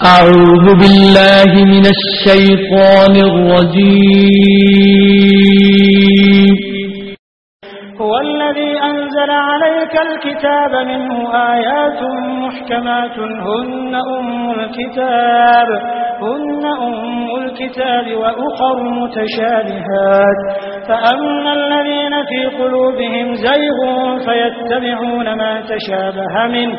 أعوذ بالله من الشيطان الرجيم. هو الذي أنزل عليك الكتاب منه آيات محكمات. هن أم الكتاب هن أم الكتاب وأخر متشابهات. فأما الذين في قلوبهم زيغ فيتبعون ما تشابه منه.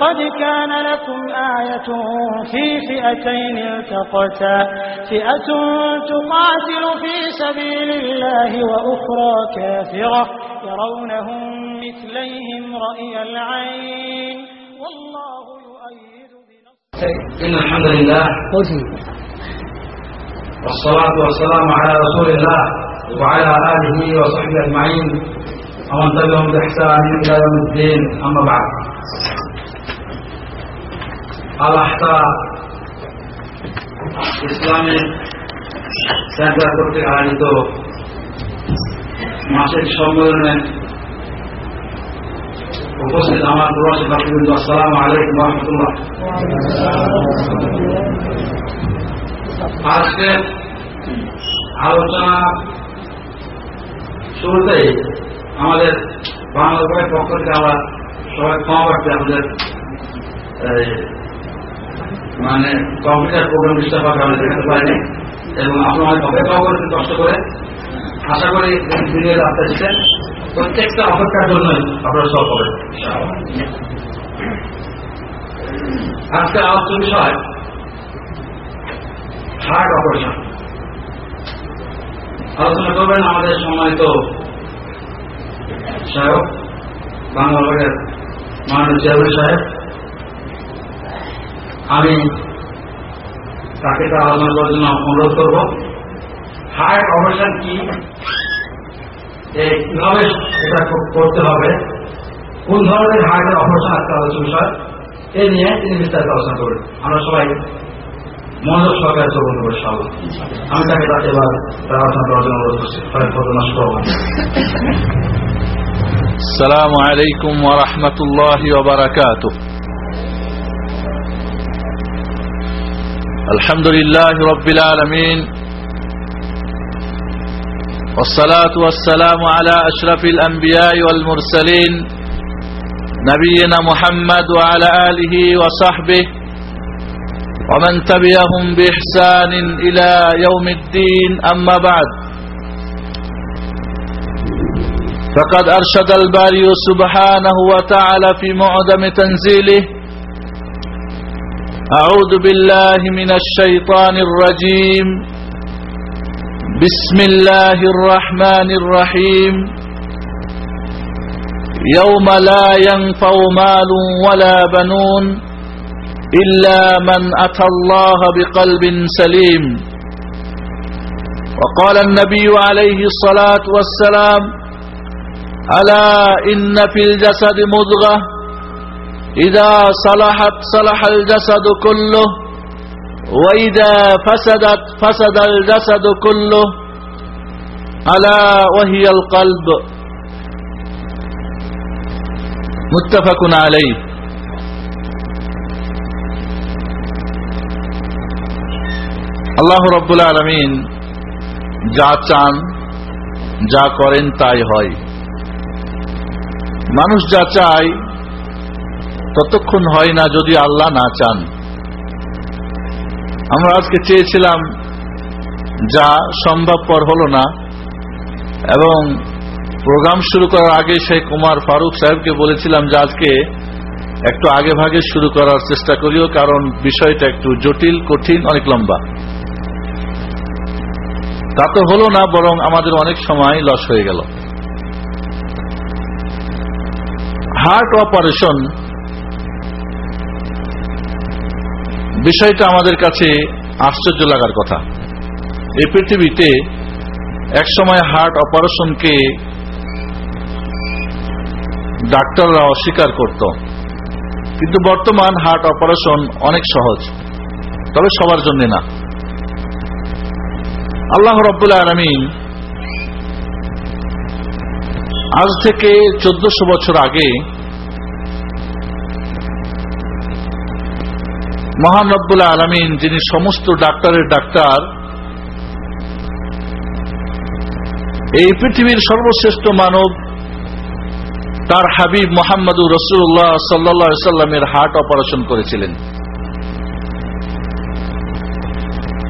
قد كان لكم آية في فئتين التقتا. فئة تقاتل في سبيل الله وأخرى كافرة يرونهم مثليهم رأي العين. والله يؤيد بنصره. إن الحمد لله والصلاة والسلام على رسول الله وعلى آله وصحبه أجمعين. ومن تبعهم بإحسان إلى يوم الدين. أما بعد. আলাহটা Islamic centre কর্তৃক আয়োজিত মাসিক সম্মেলনে উপস্থিত আমার প্রবাসী বাসীবৃন্দ আসসালাম আলাইকুম রহমতুল্লাহ। আজকে আলোচনা শুরুতেই আমাদের বাংলাদেশের পক্ষ থেকে আমরা সবাই ক্ষমা পাচ্ছি আমাদের মানে কম্পিউটার প্রোগ্রাম ডিস্টার্ব হবে আমরা দেখাতে পারিনি এবং আপনি অনেক অপেক্ষাও করেছেন, কষ্ট করে। আশা করি ভিডিও রাস্তা এসেছেন প্রত্যেকটা অপেক্ষার জন্যই আপনারা সব হবে আজকে আলোচ্য বিষয়। হার্ট অপারেশন আলোচনা করবেন আমাদের সম্মানিত সাহেব, বাংলা মাননীয় চেয়ারম্যান সাহেব। আমি তাকে তা আলোচনা করার জন্য অনুরোধ করব হার্ট অপারেশন কি কিভাবে এটা করতে হবে কোন ধরনের হার্টের অপারেশন আজকে আলোচনা বিষয় এ নিয়ে তিনি বিস্তারিত আলোচনা করবেন আমরা সবাই মনোযোগ সহকারে শ্রবণ করবো সব আমি তাকে তাকে এবার তার আলোচনা করার জন্য অনুরোধ করছি তাদের কত নষ্ট করবো السلام عليكم ورحمة الله وبركاته الحمد لله رب العالمين والصلاة والسلام على أشرف الأنبياء والمرسلين نبينا محمد وعلى آله وصحبه ومن تبعهم بإحسان إلى يوم الدين. أما بعد فقد أرشد الباري سبحانه وتعالى في معدم تنزيله أعوذ بالله من الشيطان الرجيم. بسم الله الرحمن الرحيم. يوم لا ينفع مال ولا بنون إلا من أتى الله بقلب سليم. وقال النبي عليه الصلاة والسلام ألا إن في الجسد مضغة إذا صلحت صلح الجسد كله وإذا فسدت فسد الجسد كله ألا وهي القلب متفق عليه আল্লাহ রব্বুল আলমিন যা চান যা করেন তাই হয় মানুষ যা চায় ততক্ষণ হয় না যদি আল্লাহ না চান। আমরা আজকে চেয়েছিলাম, যা সম্ভবপর হলো না, এবং প্রোগ্রাম শুরু করার আগে শেখ কুমার ফারুক সাহেবকে বলেছিলাম যে আজকে একটু আগে ভাগে শুরু করার চেষ্টা করিও, কারণ বিষয়টা একটু জটিল, কঠিন, অনেক লম্বা। তা তো হলো না, বরং আমাদের অনেক সময় লস হয়ে গেল। হার্ট অপারেশন বিষয়টা আমাদের কাছে আশ্চর্য লাগার কথা। এই পৃথিবীতে একসময় হার্ট অপারেশনকে ডাক্তাররা অস্বীকার করত। কিন্তু বর্তমান হার্ট অপারেশন অনেক সহজ, তবে সবার জন্য না। আল্লাহ রব্বুল্লাহ আলমিন আজ থেকে চোদ্দশো বছর আগে মহান রব্বুল্লাহ আলমিন যিনি সমস্ত ডাক্তারের ডাক্তার, এই পৃথিবীর সর্বশ্রেষ্ঠ মানব, তার হাবিব মোহাম্মদুর রসুল্লাহ সাল্লা সাল্লামের হার্ট অপারেশন করেছিলেন।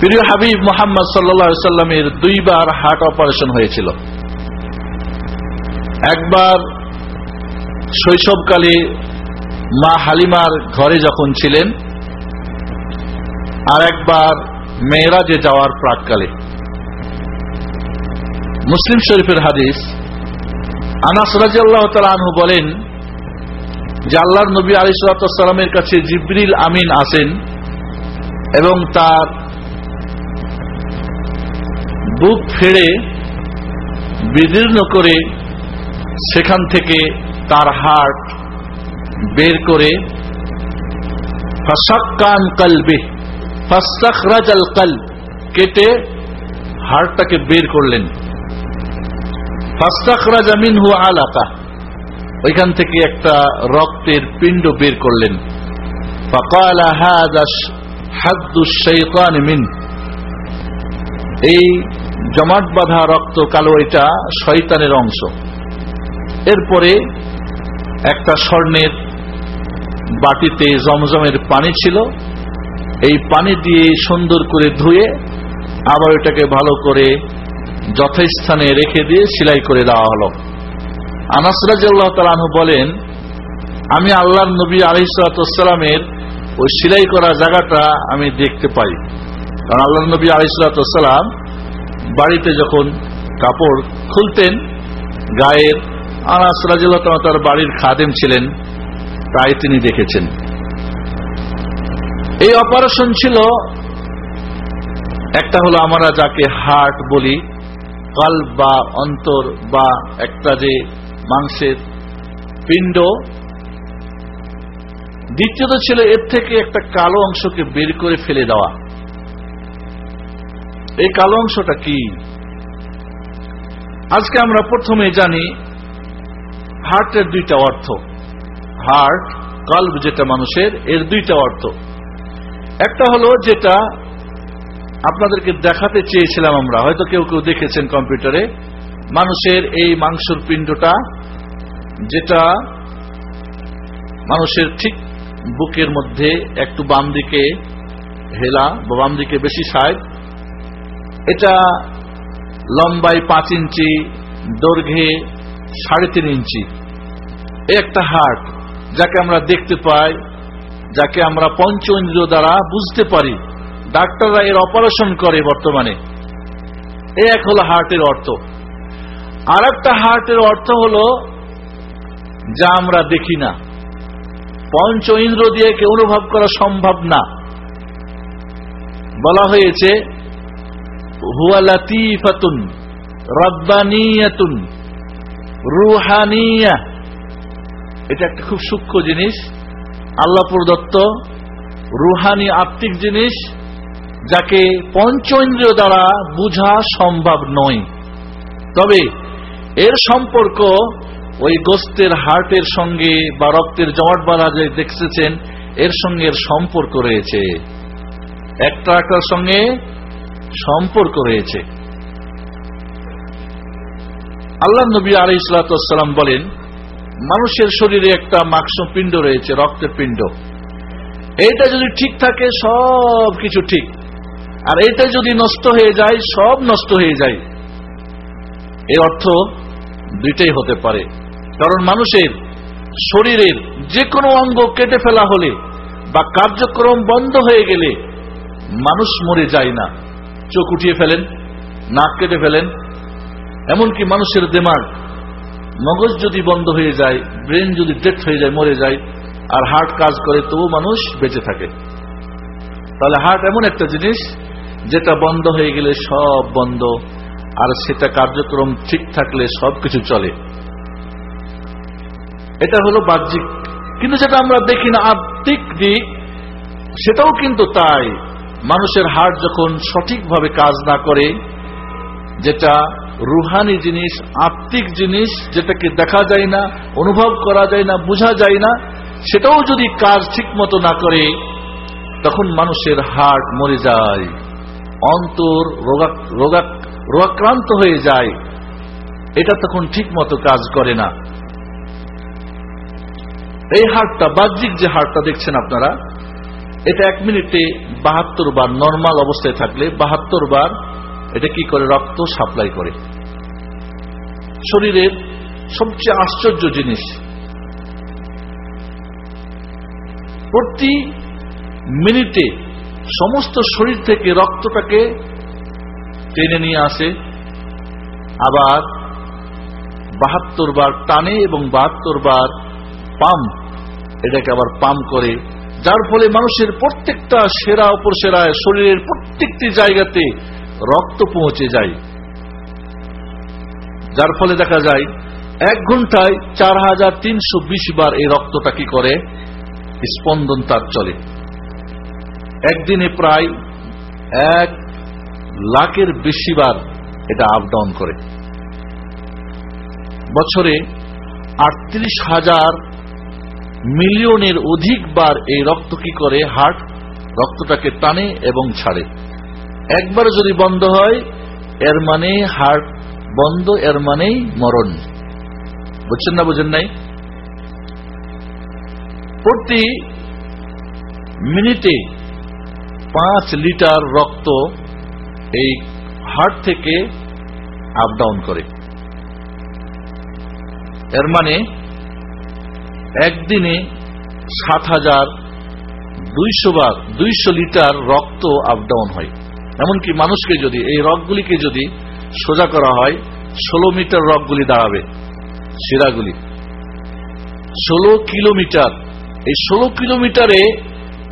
প্রিয় হাবিব মোহাম্মদ সাল্লা সাল্লামের দুইবার হার্ট অপারেশন হয়েছিল। একবার শৈশবকালে মা হালিমার ঘরে যখন ছিলেন আর একবার মেয়েরাজে যাওয়ার প্রাককালে। মুসলিম শরীফের হাদিস, আনাস রাজিয়াল্লাহ আনহু বলেন, যে আল্লাহর নবী আলিসালামের কাছে জিবরিল আমিন আসেন এবং তার বুক ফেড়ে বিদীর্ণ করে সেখান থেকে তার হার্ট বের করে ফাসাক্কান কালবে ফাস্তাখরাজ আল কাল কেটে হাড়টাকে বের করলেন। ফাস্তাখরাজ হুয়া আলাকা, ওইখান থেকে একটা রক্তের পিণ্ড বের করলেন। ফাকালা হাযা হাদ্দু শাইতান মিন, এই জমাট বাঁধা রক্ত কালো এটা শয়তানের অংশ। এরপরে একটা স্বর্ণের বাটিতে জমজমের পানি ছিল এই পানি দিয়ে সুন্দর করে ধুয়ে আবার এটাকে ভালো করে যথাস্থানে রেখে দিয়ে সিলাই করে দেওয়া হলো। আনাসরাজ্লাহ তালানহু বলেন, আমি আল্লাহর নবী আলিসালামের ওই সিলাই করা জায়গাটা আমি দেখতে পাই। কারণ আল্লাহ নবী আলিসালাম বাড়িতে যখন কাপড় খুলতেন, গায়ের আনাস তার বাড়ির খাদেম ছিলেন, তাই তিনি দেখেছেন। এই অপারেশন ছিল, একটা হলো আমরা যাকে হার্ট বলি, কাল বা অন্তর বা একটা যে মাংসের পিণ্ড। দ্বিতীয়ত ছিল এর থেকে একটা কালো অংশকে বের করে ফেলে দেওয়া। এই কালো অংশটা কি? আজকে আমরা প্রথমে জানি হার্টের দুইটা অর্থ। হার্ট, কাল্ব যেটা মানুষের, এর দুইটা অর্থ। একটা হলো যেটা আপনাদেরকে দেখাতে চেয়েছিলাম আমরা। হয়তো কেউ কেউ দেখেছেন কম্পিউটারে। মানুষের এই মাংসর পিণ্ডটা, যেটা মানুষের ঠিক বুকের মধ্যে একটু বাম দিকে হেলা বা বাম দিকে বেশি সাইড এটা লম্বায় পাঁচ ইঞ্চি, দৈর্ঘ্যে সাড়ে তিন ইঞ্চি। একটা হাট যাকে আমরা দেখতে পাই যাকে আমরা পঞ্চ ইন্দ্রিয় দ্বারা বুঝতে পারি। ডাক্তাররা এর অপারেশন করে বর্তমানে। এ এক হলো হার্টের অর্থ। আর একটা হার্টের অর্থ হলো, যা আমরা দেখি না। পঞ্চ ইন্দ্র দিয়ে কে অনুভব করা সম্ভব না। বলা হয়েছে, হুয়া লাতিফাতুন, রব্বানিয়াতুন, রুহানিয়া। এটা একটা খুব সূক্ষ্ম জিনিস। আল্লাহ প্রদত্ত রুহানি আত্মিক জিনিস যাকে পঞ্চ ইন্দ্রিয় দ্বারা বুঝা সম্ভব নয়। তবে এর সম্পর্ক ওই গোস্তের হার্টের সঙ্গে বা রক্তের জমাট বাঁধা যে দেখতেছেন এর সঙ্গে সম্পর্ক রয়েছে। একটা একটার সঙ্গে সম্পর্ক রয়েছে। আল্লাহ নবী আলী বলেন মানুষের শরীরে একটা মাংস পিণ্ড রয়েছে, রক্তের পিণ্ড। এইটা যদি ঠিক থাকে, সব কিছু ঠিক। আর এটা যদি নষ্ট হয়ে যায়, সব নষ্ট হয়ে যায়। এর অর্থ দুইটাই হতে পারে। কারণ মানুষের শরীরের যে কোনো অঙ্গ কেটে ফেলা হলে বা কার্যক্রম বন্ধ হয়ে গেলে মানুষ মরে যায় না। চোখ উঠিয়ে ফেলেন, নাক কেটে ফেলেন। এমনকি মানুষের দেমাগ মগজ যদি বন্ধ হয়ে যায় ব্রেন যদি ডেথ হয়ে যায়, মরে যায়, আর হার্ট কাজ করে, তবু মানুষ বেঁচে থাকে। তাহলে হার্ট এমন একটা জিনিস, যেটা বন্ধ হয়ে গেলে সব বন্ধ, আর সেটা কার্যক্রম ঠিক থাকলে সবকিছু চলে। এটা হলো বাহ্যিক। কিন্তু যেটা আমরা দেখি না আত্মিক দিক, সেটাও কিন্তু তাই। মানুষের হার্ট যখন সঠিকভাবে কাজ না করে, যেটা রুহানি জিনিস, আত্মিক জিনিস যেটাকে দেখা যায় না, অনুভব করা যায় না, বোঝা যায় না, সেটাও যদি কাজ ঠিক মতো না করে, তখন মানুষের হার্ট মরে যায়, অন্তর রোগাক্রান্ত হয়ে যায়। এটা তখন ঠিক মতো কাজ করে না। এই হার্টটা বাহ্যিক যে হার্টটা দেখছেন আপনারা, এটা এক মিনিটে বাহাত্তর বার নর্মাল অবস্থায় থাকলে বাহাত্তর বার এটা কি করে? রক্ত সাপ্লাই করে। শরীরের সবচেয়ে আশ্চর্য জিনিস, প্রতি মিনিটে সমস্ত শরীর থেকে রক্তটাকে টেনে নিয়ে আসে, আবার বাহাত্তর বার টানে এবং বাহাত্তর বার পাম্প, এটাকে আবার পাম্প করে। যার ফলে মানুষের প্রত্যেকটা সেরা অপর সেরায় শরীরের প্রত্যেকটি জায়গাতে রক্ত পৌঁছে যায়। যার ফলে দেখা যায়, এক ঘন্টায় চার হাজার তিনশো বিশ বার এই রক্তটা কি করে? স্পন্দন তার চলে। একদিনে প্রায় এক লাখের বেশি বার এটা আপ ডাউন করে। বছরে আটত্রিশ হাজার মিলিয়নের অধিক বার এই রক্ত কি করে? হার্ট রক্তটাকে টানে এবং ছাড়ে। একবার যদি বন্ধ হয়, এর মানে হার্ট বন্ধ, এর মানেই মরণ। বুঝছেন না, বুঝেন নাই? প্রতি মিনিটে পাঁচ লিটার রক্ত এই হার্ট থেকে আপ ডাউন করে। এর মানে একদিনে সাত হাজার দুইশো বার, দুইশো লিটার রক্ত আপ ডাউন হয়। এমনকি মানুষকে যদি, এই রকগুলিকে যদি সোজা করা হয়, ষোলো মিটার রকগুলি দাঁড়াবে, শিরাগুলি। ষোলো কিলোমিটার, এই ষোলো কিলোমিটারে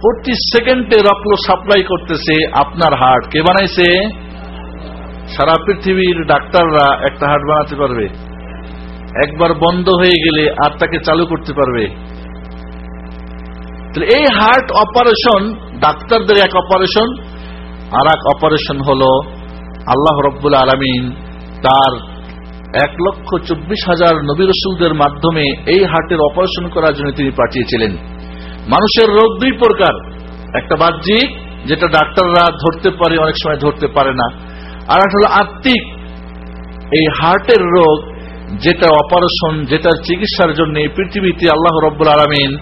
প্রতি সেকেন্ডে রক্ত সাপ্লাই করতেছে আপনার হার্ট কে বানাইছে? সারা পৃথিবীর ডাক্তাররা একটা হার্ট বানাতে পারবে। একবার বন্ধ হয়ে গেলে আর তাকে চালু করতে পারবে। এই হার্ট অপারেশন, ডাক্তারদের এক অপারেশন আর অপারেশন হল আল্লাহ রব্বুল আলমিন তার এক লক্ষ চব্বিশ হাজার নবী রসুলদের মাধ্যমে এই হার্টের অপারেশন করার জন্য তিনি পাঠিয়েছিলেন। মানুষের রোগ দুই প্রকার। একটা বাহ্যিক, যেটা ডাক্তাররা ধরতে পারে, অনেক সময় ধরতে পারে না। আর একটা হল আত্মিক। এই হার্টের রোগ, যেটা অপারেশন যেটার চিকিৎসার জন্য পৃথিবীতে আল্লাহ রব্বুল আলমিন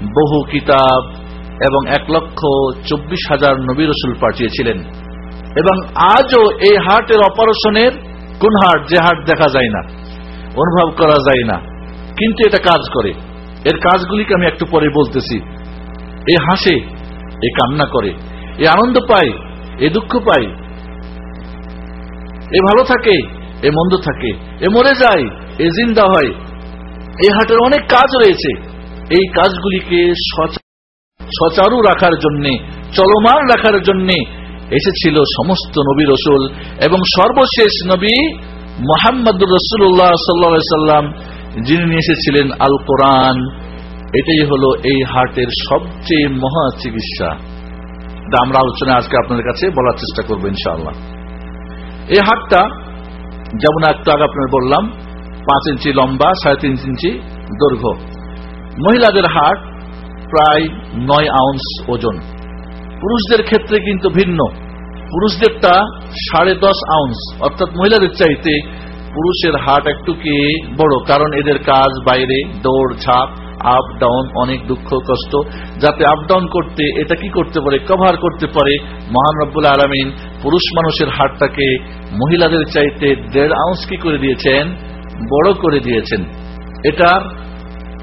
বহু কিতাব এবং এক লক্ষ চব্বিশ হাজার নবী রসুল পাঠিয়েছিলেন। এবং আজও এই হার্টের অপারেশনের কোন হার্ট যে হার্ট দেখা যায় না, অনুভব করা যায় না। কিন্তু এটা কাজ করে। এর কাজগুলিকে আমি একটু পরে বলতেছি। এ হাসে, এ কান্না করে, এ আনন্দ পায়, এ দুঃখ পায়। এ ভালো থাকে, এ মন্দ থাকে। এ মরে যায়, এ জিন্দা হয়। এই হাটের অনেক কাজ রয়েছে। এই কাজগুলিকে সচারু রাখার জন্য, চলমান রাখার জন্য এসেছিল সমস্ত নবী রসুল এবং সর্বশেষ নবী মোহাম্মদুর রসুল্লাহ সাল্লা সাল্লাম যিনি নিয়ে এসেছিলেন আল কোরআন এটাই হলো এই হার্টের সবচেয়ে মহা চিকিৎসা। আমরা আলোচনা আজকে আপনাদের কাছে বলার চেষ্টা করব ইনশাআল্লাহ। এই হাটটা যেমন একটু আগে আপনার বললাম, পাঁচ ইঞ্চি লম্বা, সাড়ে তিন ইঞ্চি দৈর্ঘ্য। মহিলাদের হাট প্রায় নয় আউন্স ওজন। পুরুষদের ক্ষেত্রে কিন্তু ভিন্ন। পুরুষদেরটা সাড়ে দশ আউন্স। অর্থাৎ মহিলাদের চাইতে পুরুষের হাট একটু কি বড়, কারণ এদের কাজ বাইরে, দৌড়, ঝাঁপ, আপ, ডাউন, অনেক দুঃখ, কষ্ট। যাতে আপ, ডাউন করতে, এটা কি করতে পারে, কভার করতে পারে, মহান রব্বুল আলমিন পুরুষ মানুষের হাটটাকে মহিলাদের চাইতে দেড় আউন্স কি করে দিয়েছেন? বড় করে দিয়েছেন। এটার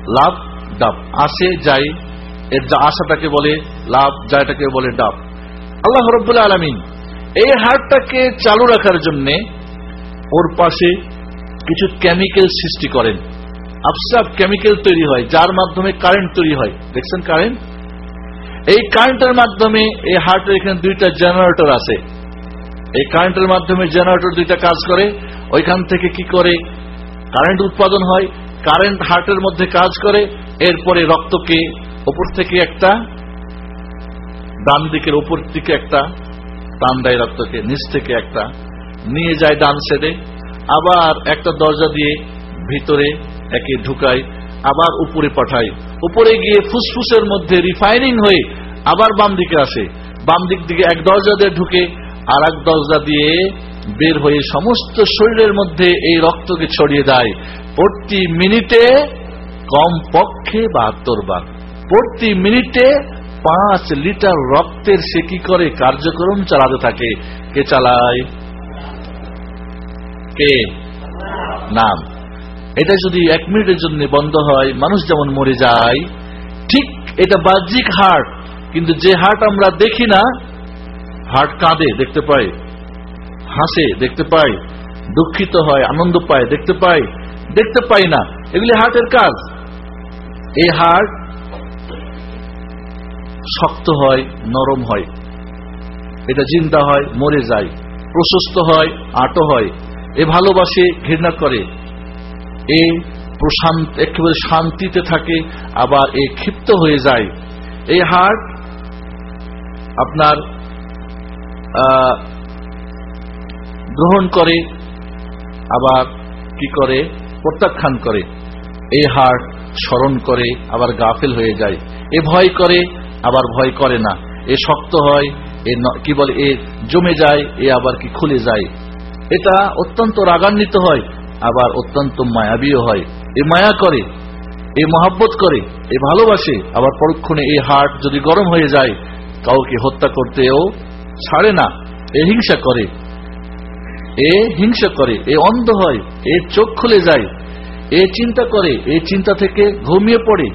লাভ ডাব আসে যাই এর যা আশাটাকে বলে লাভ যায়টাকে বলে ডাব। আল্লাহ রব্বুল আলমিন এই হাটটাকে চালু রাখার জন্য ওর পাশে কিছু কেমিক্যাল সৃষ্টি করেন। আফসাব কেমিক্যাল তৈরি হয়, যার মাধ্যমে কারেন্ট তৈরি হয়। দেখছেন কারেন্ট এই কারেন্টের মাধ্যমে এই হার্টের এখানে দুইটা জেনারেটর আছে। এই কারেন্টের মাধ্যমে জেনারেটর দুইটা কাজ করে। ওইখান থেকে কি করে? কারেন্ট উৎপাদন হয় কারেন্ট হার্টের মধ্যে কাজ করে। এরপরে রক্তকে ওপর থেকে একটা, ডান দিকের উপর দিকে একটা টান দেয় রক্তকে নিচ থেকে একটা, নিয়ে যায় ডান সেডে আবার একটা দরজা দিয়ে ভিতরে একে ঢুকায়, আবার উপরে পাঠায়। উপরে গিয়ে ফুসফুসের মধ্যে রিফাইনিং হয়ে আবার বাম দিকে আসে। বাম দিক দিকে এক দরজা দিয়ে ঢুকে আর এক দরজা দিয়ে বের হয়ে সমস্ত শরীরের মধ্যে এই রক্তকে ছড়িয়ে দেয়। প্রতি মিনিটে কম পক্ষে বাহাত্তর বার। প্রতি মিনিটে পাঁচ লিটার রক্তের সে কি করে কার্যক্রম চালাতে থাকে। কে চালায়? কে? নাম। এটা যদি এক মিনিটের জন্য বন্ধ হয়, মানুষ যেমন মরে যায়, ঠিক এটা বাহ্যিক হার্ট কিন্তু যে হার্ট আমরা দেখি না হার্ট কাঁদে, দেখতে পাই, হাসে, দেখতে পাই, দুঃখিত হয়, আনন্দ পায়, দেখতে পাই দেখতে পাই না। এগুলি হার্টের কাজ। এই হার্ট শক্ত হয়, নরম হয়। এটা চিন্তা হয়, মরে যায়। প্রশস্ত হয়, আটো হয়। এ ভালোবাসে, ঘৃণা করে। এ প্রশান্ত, একেবারে শান্তিতে থাকে, আবার এ ক্ষিপ্ত হয়ে যায়। এই হার্ট আপনার গ্রহণ করে, আবার কি করে? প্রত্যাখ্যান করে। এই হার্ট স্মরণ করে, আবার গাফেল হয়ে যায়। এ ভয় করে আবার ভয় করে না। এ শক্ত হয়, এ কি বলে, এ জমে যায়, এ আবার কি খুলে যায়। এটা অত্যন্ত রাগান্বিত হয়, আবার অত্যন্ত মায়াবীয় হয়। এ মায়া করে, এ মহাব্বত করে, এ ভালোবাসে, আবার পরক্ষণে এই হার্ট যদি গরম হয়ে যায়, কাউকে হত্যা করতেও ছাড়ে না। এ হিংসা করে, এ হিংসা করে, এ অন্ধ হয়, এ চোখ খুলে যায়, এ চিন্তা করে, এ চিন্তা থেকে ঘুমিয়ে পড়ে।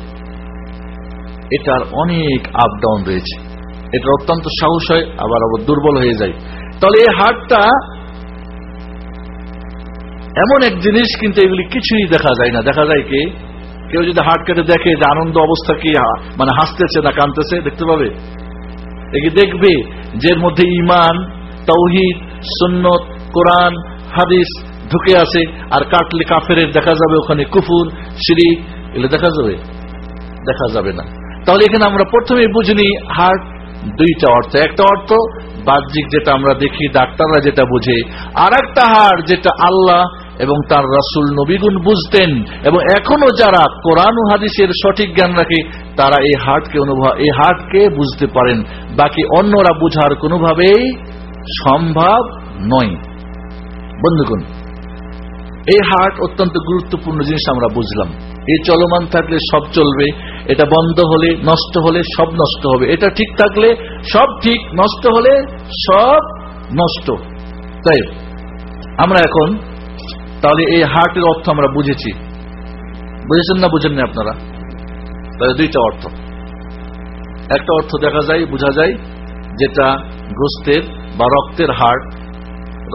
এটার অনেক আপ ডাউন রয়েছে। এটা অত্যন্ত সাহস হয়, আবার আবার দুর্বল হয়ে যায়। তাহলে এই হাটটা এমন এক জিনিস কিন্তু এগুলি কিছুই দেখা যায় না। দেখা যায় কি, কেউ যদি হাট কেটে দেখে যে আনন্দ অবস্থা কি মানে হাসতেছে না কানতেছে দেখতে পাবে? একে দেখবে যে মধ্যে ইমান তৌহিদ সুন্নত, কোরআন, হাদিস ঢুকে আছে, আর কাটলে কাফের দেখা যাবে ওখানে কুফুর সিঁড়ি এগুলো দেখা যাবে? দেখা যাবে না। তাহলে এখানে আমরা প্রথমে বুঝিনি হার্ট দুইটা অর্থ। একটা অর্থ, বাহ্যিক যেটা আমরা দেখি, ডাক্তাররা যেটা বুঝে। আর একটা হার যেটা আল্লাহ এবং তার রাসুল নবীগুন বুঝতেন এবং এখনও যারা কোরআন হাদিসের সঠিক জ্ঞান রাখে, তারা এই হার্টকে অনুভব এই হার্টকে বুঝতে পারেন। বাকি অন্যরা বুঝার কোনোভাবেই সম্ভব নয়। বন্ধুগণ, এই হার্ট অত্যন্ত গুরুত্বপূর্ণ জিনিস আমরা বুঝলাম। এই চলমান থাকলে সব চলবে, এটা বন্ধ হলে নষ্ট হলে সব নষ্ট হবে। এটা ঠিক থাকলে সব ঠিক, নষ্ট হলে সব নষ্ট। তাই আমরা এখন তাহলে এই হার্টের অর্থ আমরা বুঝেছি। বুঝেছেন না বুঝেন না আপনারা? তাহলে দুইটা অর্থ। একটা অর্থ দেখা যায়, বোঝা যায়, যেটা গোস্তের বা রক্তের হার্ট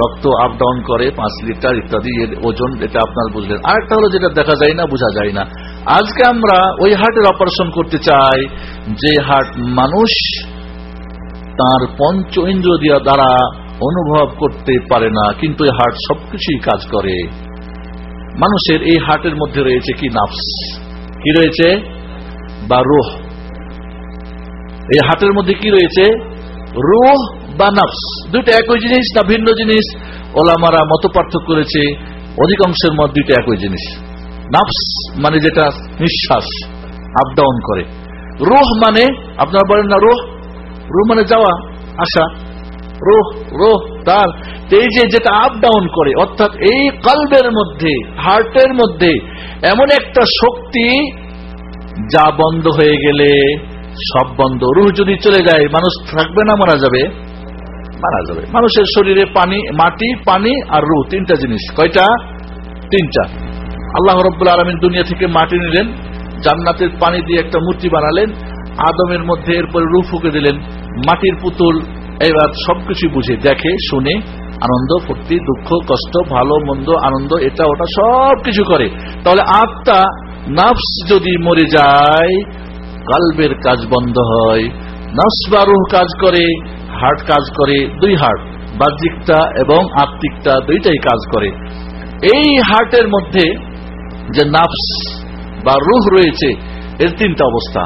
রক্ত আপ ডাউন করে পাঁচ লিটার ইত্যাদি, এর ওজন, এটা আপনার বুঝলেন। আরেকটা হলো যেটা দেখা যায় না, বোঝা যায় না। আজকে আমরা ওই হার্টের অপারেশন করতে চাই, যে হার্ট মানুষ তার পঞ্চ ইন্দ্র দিয়া দ্বারা অনুভব করতে পারে না, কিন্তু এই হার্ট সবকিছুই কাজ করে। মানুষের এই হার্টের মধ্যে রয়েছে কি নাফস? কি রয়েছে? বা রোহ। এই হার্টের মধ্যে কি রয়েছে? রোহ বা নাফস, দুইটা একই জিনিস না ভিন্ন জিনিস? ওলামারা মত পার্থক্য করেছে, অধিকাংশের মত দুইটা একই জিনিস। নাফস মানে যেটা নিঃশ্বাস আপ ডাউন করে। রোহ মানে আপনারা বলেন না রোহ? রোহ মানে যাওয়া, আসা। রোহ রোহ, তার। এই যে যেটা আপ ডাউন করে, অর্থাৎ এই কলবের মধ্যে, হার্টের মধ্যে, এমন একটা শক্তি যা বন্ধ হয়ে গেলে সব বন্ধ। রুহ যদি চলে যায়, মানুষ থাকবে না, মারা যাবে। মারা যাবে। মানুষের শরীরে পানি, মাটি, পানি আর রুহ, তিনটা জিনিস। কয়টা? তিনটা। আল্লাহ রব্বুল আলমিন দুনিয়া থেকে মাটি নিলেন, জান্নাতের পানি দিয়ে একটা মূর্তি বানালেন, আদমের মধ্যে এরপরে রু ফুকে দিলেন, মাটির পুতুল, এবার সবকিছু বুঝে দেখে, শুনে আনন্দ, ফুর্তি, দুঃখ, কষ্ট, ভালো, মন্দ, আনন্দ, এটা, ওটা সবকিছু করে। তাহলে আত্মা, নাফস যদি মরে যায়, কালবের কাজ বন্ধ হয়, নফস বা রুহ কাজ করে হার্ট কাজ করে, দুই হার্ট বাহ্যিকটা এবং আত্মিকটা দুইটাই কাজ করে। এই হার্টের মধ্যে যে নাফস বা রুহ রয়েছে, এর তিনটা অবস্থা।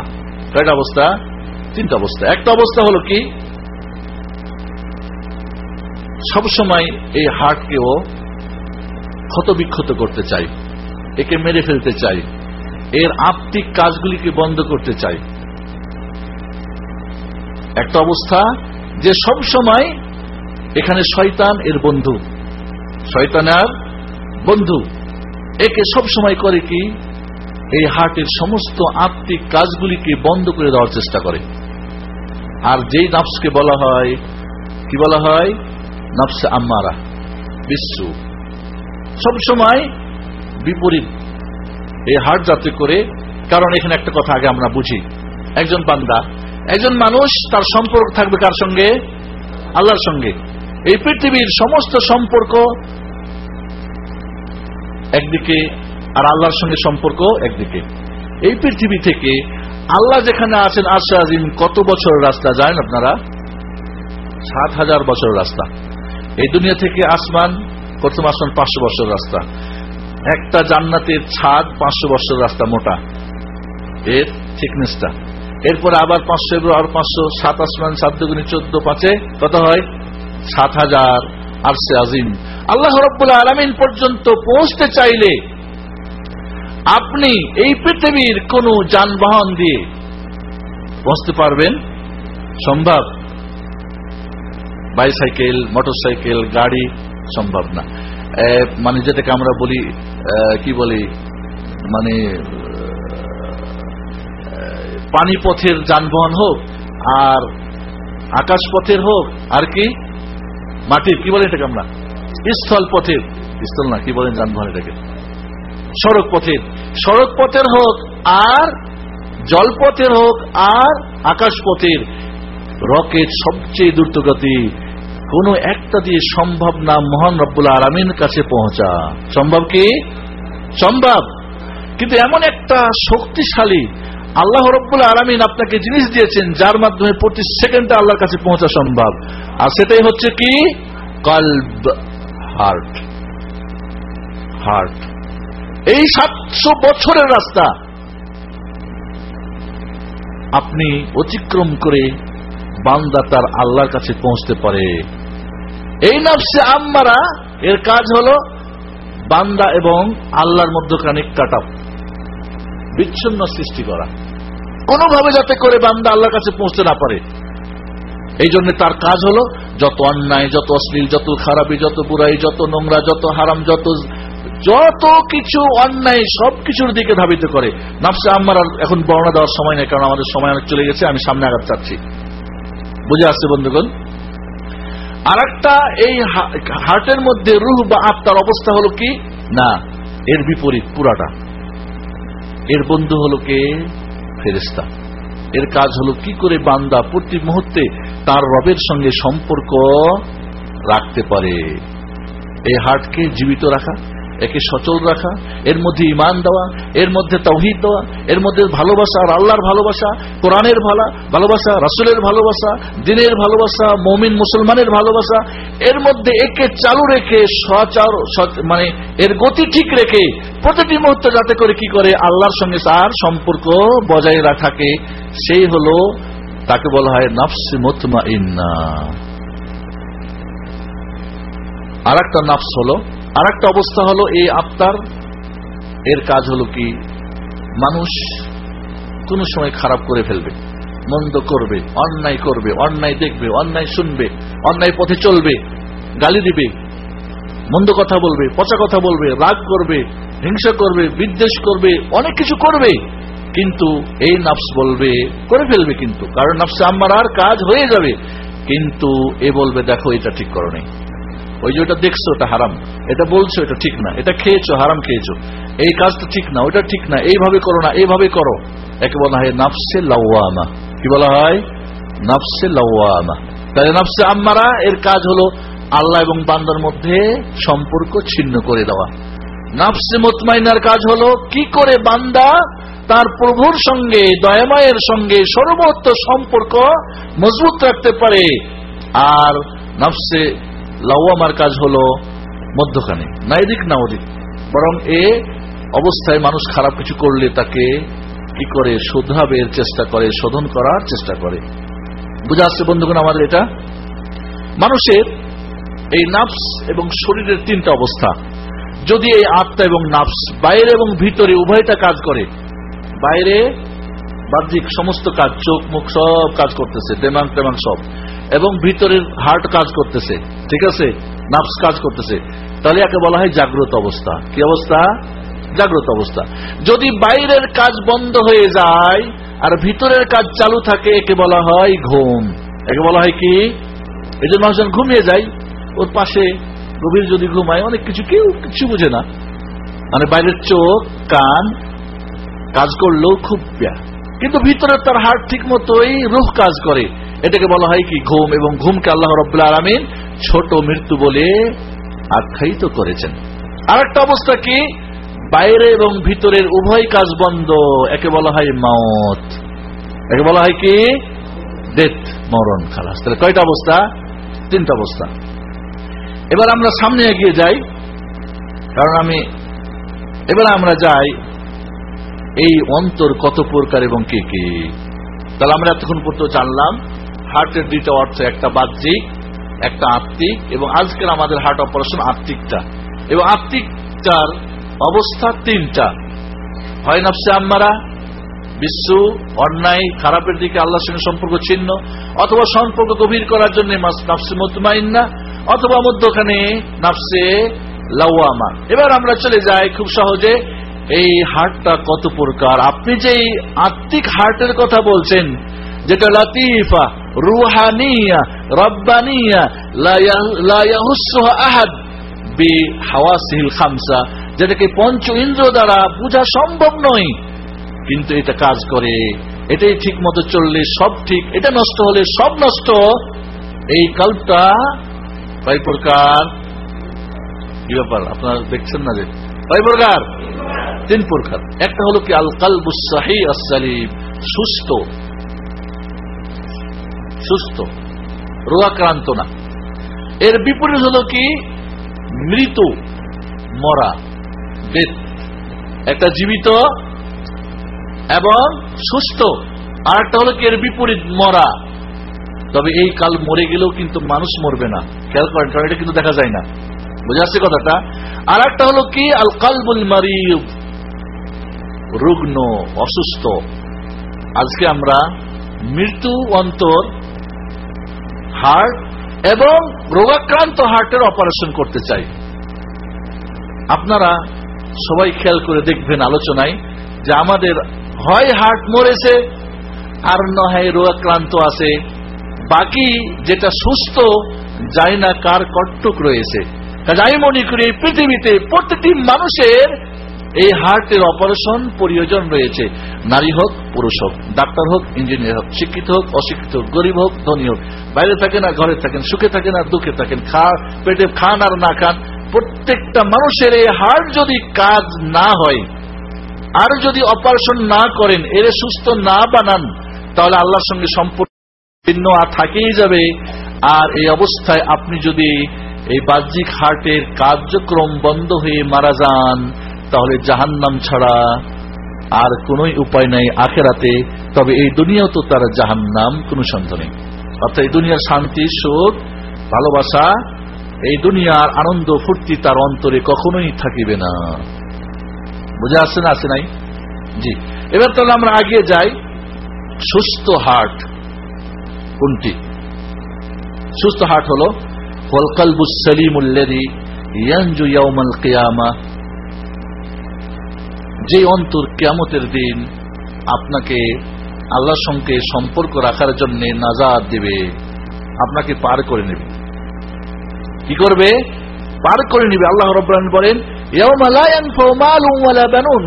কয়টা অবস্থা? তিনটা অবস্থা। একটা অবস্থা হলো কি? সবসময় এই হার্টকেও ক্ষতবিক্ষত করতে চাই, একে মেরে ফেলতে চাই, এর আত্মিক কাজগুলিকে বন্ধ করতে চাই। একটা অবস্থা যে সব সময় এখানে শয়তান এর বন্ধু। শয়তান আর বন্ধু। একে সব সময় করে কি? এই হার্টের সমস্ত আত্মিক কাজগুলিকে বন্ধ করে দেওয়ার চেষ্টা করে। আর যেই নাফসকে বলা হয়, কি বলা হয়? নফসে আম্মারা বিশ্ব সবসময় বিপরীত। এই হার্ট যাতে করে, কারণ এখানে একটা কথা আগে আমরা বুঝি। একজন বান্দা একজন মানুষ তার সম্পর্ক থাকবে কার সঙ্গে? আল্লাহর সঙ্গে। এই পৃথিবীর সমস্ত সম্পর্ক একদিকে আর আল্লাহর সঙ্গে সম্পর্ক একদিকে। এই পৃথিবী থেকে আল্লাহ যেখানে আছেন আশা আজিম, কত বছর রাস্তা যায় আপনারা? সাত হাজার বছর রাস্তা। এই দুনিয়া থেকে আসমান, প্রথম আসমান পাঁচশো বছর রাস্তা। একটা জান্নাতের ছাদ পাঁচশো বছর রাস্তা মোটা। এর থিকনেসটা এরপরে আবার পাঁচশো আর পাঁচশো, সাত আসমান, সাত দুগুনি চোদ্দ, পাঁচে কত হয়? সাত হাজার আর সে আজিম। আল্লাহ রব্বুল আলমিন পর্যন্ত পৌঁছতে চাইলে আপনি এই পৃথিবীর কোন যানবাহন দিয়ে পৌঁছতে পারবেন? সম্ভব? বাইসাইকেল, মোটরসাইকেল, গাড়ি সম্ভব না। মানে যেটাকে আমরা বলি কি বলি? মানে পানি পথের যানবাহন হোক, আর আকাশ পথের হোক, আর কি? মাটির, কি বলে এটাকে আমরা? স্থল পথের স্থল না, কি বলেন যানবাহন এটাকে? সড়ক পথের সড়ক পথের হোক, আর জলপথের হোক, আর আকাশ পথের রকেট সবচেয়ে দ্রুতগতি, কোন একটা দিয়ে সম্ভব না, মহান রব্বুল আলমিন কাছে পৌঁছা। সম্ভব কি? সম্ভব। কিন্তু এমন একটা শক্তিশালী আল্লাহ রব্বুল আলমিন আপনাকে জিনিস দিয়েছেন, যার মাধ্যমে প্রতি সেকেন্ডে আল্লাহর কাছে পৌঁছা সম্ভব। আর সেটাই হচ্ছে কি? কল্ব, হার্ট। হার্ট। এই সাতশো বছরের রাস্তা আপনি অতিক্রম করে বান্দা তার আল্লাহর কাছে পৌঁছতে পারে। এই নফসে আম্মারা, এর কাজ হলো বান্দা এবং আল্লাহর মধ্যখানে কাটাপ বিচ্ছিন্ন সৃষ্টি করা। কোনোভাবে যাতে করে বান্দা আল্লাহর কাছে পৌঁছতে না পারে। এই জন্য তার কাজ হলো যত অন্যায়, যত অশ্লীল, যত খারাপি, যত বুড়াই যত নোংরা, যত হারাম, যত যত কিছু অন্যায় সব কিছুর দিকে ধাবিত করে। নাফসে আম্মার এখন বর্ণনা দেওয়ার সময় নেই, কারণ আমাদের সময় অনেক চলে গেছে, আমি সামনে আঘাত চাচ্ছি। বুঝে আসছে বন্ধুগণ? আর এই হার্টের মধ্যে রুহ বা আত্মার অবস্থা হলো কি? না, এর বিপরীত, পুরাটা। এর বন্ধু হলো কে? ফেরেস্তা এর কাজ হলো কি করে বান্দা প্রতি মুহূর্তে তার রবের সঙ্গে সম্পর্ক রাখতে পারে? এই হার্টকে জীবিত রাখা। একে সচল রাখা, এর মধ্যে ইমান দেওয়া, এর মধ্যে তৌহিদ দেওয়া, এর মধ্যে ভালোবাসা আর আল্লাহর ভালোবাসা, কোরআনের ভালা, ভালোবাসা, রাসুলের ভালোবাসা, দিনের ভালোবাসা, মমিন মুসলমানের ভালোবাসা, এর মধ্যে একে চালু রেখে সচার মানে এর গতি ঠিক রেখে প্রতিটি মুহূর্তে যাতে করে কি করে আল্লাহর সঙ্গে তার সম্পর্ক বজায় রাখাকে, সেই হলো তাকে বলা হয় নফসি মুতমা ইন্না আর একটা নাফস হলো আর একটা অবস্থা হলো এই আত্মার এর কাজ হলো কি? মানুষ কোন সময় খারাপ করে ফেলবে, মন্দ করবে, অন্যায় করবে, অন্যায় দেখবে, অন্যায় শুনবে, অন্যায় পথে চলবে, গালি দিবে, মন্দ কথা বলবে, পচা কথা বলবে, রাগ করবে, হিংসা করবে, বিদ্বেষ করবে, অনেক কিছু করবে, কিন্তু এই নাফস বলবে, করে ফেলবে কিন্তু। কারণ নাফসে আমার আর কাজ হয়ে যাবে, কিন্তু এ বলবে, দেখো, এটা ঠিক করো নেই। ওই যে ওটা দেখছ ওটা হারাম। এটা বলছো, এটা ঠিক না। এটা খেয়েছো, হারাম খেয়েছো। এই কাজটা ঠিক না, ওটা ঠিক না। এইভাবে করো না, এইভাবে করো। একে বলা হয় নাফসে লাওয়ামা। কি বলা হয়? নাফসে লাওয়ামা। তাহলে নাফসে আম্মারা, এর কাজ হলো আল্লাহ এবং বান্দার মধ্যে সম্পর্ক ছিন্ন করে দেওয়া। নাফসে মুতমাইনার কাজ হলো কি করে বান্দা তার প্রভুর সঙ্গে, দয়াময়ের সঙ্গে সর্বত্র সম্পর্ক মজবুত রাখতে পারে। আর নাফসে লাওয়ামার কাজ হলো মধ্যখানে না এদিক না ওদিক বরং এ অবস্থায় মানুষ খারাপ কিছু করলে তাকে কি করে? শোধাবের চেষ্টা করে, শোধন করার চেষ্টা করে। বুঝা আসছে বন্ধুগণ আমাদের এটা? মানুষের এই নাফস এবং শরীরের তিনটা অবস্থা। যদি এই আত্মা এবং নাফস বাইরে এবং ভিতরে উভয়টা কাজ করে, বাইরে বাহ্যিক সমস্ত কাজ, চোখ, মুখ সব কাজ করতেছে দেমাং টেমাং সব। এবং ভিতরের হার্ট কাজ করতেছে, ঠিক আছে? নাফস কাজ করতেছে। তাহলে একে বলা হয় জাগ্রত অবস্থা। কি অবস্থা? জাগ্রত অবস্থা। যদি বাইরের কাজ বন্ধ হয়ে যায়, আর ভিতরের কাজ চালু থাকে, একে বলা হয় ঘুম। একে বলা হয় কি? এই জন্য মানুষজন ঘুমিয়ে যায়। ওর পাশে গভীর যদি ঘুমায়, অনেক কিছু কেউ কিছু বুঝে না। মানে বাইরের চোখ, কান কাজ করলেও খুব কিন্তু ভিতরে তার হার্ট ঠিক মতোই রুহ কাজ করে। এটাকে বলা হয় কি, ঘুম এবং ঘুমকে আল্লাহ রবাহ আলমিন ছোট মৃত্যু বলে আখ্যায়িত করেছেন। আর একটা অবস্থা কি, বাইরে এবং ভিতরের উভয় কাজ বন্ধ, একে বলা হয় মাওত। একে বলা হয় কি, ডেথ, মরণ, খালাস। তাহলে কয়টা অবস্থা? তিনটা অবস্থা। এবার আমরা সামনে এগিয়ে যাই, কারণ আমি, এবার আমরা যাই এই অন্তর কত প্রকার এবং কে কে। তাহলে আমরা এতক্ষণ পর্যন্ত জানলাম হার্টের দুইটা অর্থ একটা বাহ্যিক, একটা আত্মিক, এবং আজকের আমাদের হার্ট অপারেশন আত্মিকটা। এবং আত্মিকটার অবস্থা তিনটা। হয় নফসে আম্মারা, বিশ্ব, অন্যায়, খারাপের দিকে আল্লাহর সঙ্গে সম্পর্ক ছিন্ন, অথবা সম্পর্ক গভীর করার জন্য নাফসে মতমাইন্না, অথবা মধ্যখানে নাফসে লাওয়ামা। এবার আমরা চলে যাই খুব সহজে, এই হার্টটা কত প্রকার? আপনি যে আত্মিক হার্টের কথা বলছেন, যেটা লাতিফা রুহানিয়া রব্বানিয়া লায়াহুসুহা আহাদ বি হাওয়াসিল খামসা যেটাকে পঞ্চ ইন্দ্র দ্বারা বোঝা সম্ভব নয়। কিন্তু এটা কাজ করে, এটাই ঠিক মতো চললে সব ঠিক, এটা নষ্ট হলে সব নষ্ট। এই কাল্পটা কয় প্রকার কি ব্যাপার? আপনারা দেখছেন না যে? কয় প্রকার তিন প্রকার। একটা হলো কি আল কালবুসাহি আসালিম সুস্থ। সুস্থ রোগাক্রান্ত না এর বিপরীত হলো কি? মৃত, মরা একটা জীবিত এবং সুস্থ। আর একটা হলো কি? এর বিপরীত মরা। তবে এই কাল মরে গেলেও কিন্তু মানুষ মরবে না। খেয়াল করেন, কারণ এটা কিন্তু দেখা যায় না। বুঝে আসছে কথাটা? আর একটা হলো কি? আল কালবুল মারিব রুগ্ন, অসুস্থ। আজকে আমরা মৃত্যু অন্তর হার্ট এবং রোগাক্রান্ত হার্টের অপারেশন করতে চাই। আপনারা সবাই খেয়াল করে দেখবেন আলোচনায় যে আমাদের হয় হার্ট মরেছে, আর নয় রোগাক্রান্ত আছে। বাকি যেটা সুস্থ যায় না কার কট্টুক রয়েছে। কাজে আমি মনে করি পৃথিবীতে প্রতিটি মানুষের এই হার্টের অপারেশন প্রয়োজন রয়েছে। নারী হোক, পুরুষ হোক, ডাক্তার হোক, ইঞ্জিনিয়ার হোক, শিক্ষিত হোক, অশিক্ষিত হোক, গরিব হোক, ধনী হোক, বাইরে থাকেন আর ঘরে থাকেন, সুখে থাকেন আর দুঃখে থাকেন, খা, পেটে খান আর না খান, প্রত্যেকটা মানুষের এই হার্ট যদি কাজ না হয়, আর যদি অপারেশন না করেন, এর সুস্থ না বানান, তাহলে আল্লাহর সঙ্গে সম্পর্ক ভিন্ন আর থাকেই যাবে। আর এই অবস্থায় আপনি যদি এই বাহ্যিক হার্টের কার্যক্রম বন্ধ হয়ে মারা যান তাহলে জাহান্নাম ছাড়া আর কোন উপায় নাই আখেরাতে, তবে এই দুনিয়াও তো তার জাহান্নাম, কোনো সন্দেহ নেই। অর্থাৎ এই দুনিয়ার শান্তি, সুখ, ভালোবাসা, এই দুনিয়ার আনন্দ, ফুর্তি তার অন্তরে কখনোই থাকিবে না। বুঝে আসছে না আসে নাই? জি। এবার তাহলে আমরা আগে যাই। সুস্থ হার্ট কোনটি? সুস্থ হার্ট হল হলকালবুস সলিমুল্লেদি ইয়ানজু ইয়াউমাল কিয়ামা যে অন্তর কেয়ামতের দিন আপনাকে আল্লাহর সঙ্গে সম্পর্ক রাখার জন্য নাজাদ দেবে, আপনাকে পার করে নেবে। কি করবে? পার করে নেবে। আল্লাহ রব্বান বলেন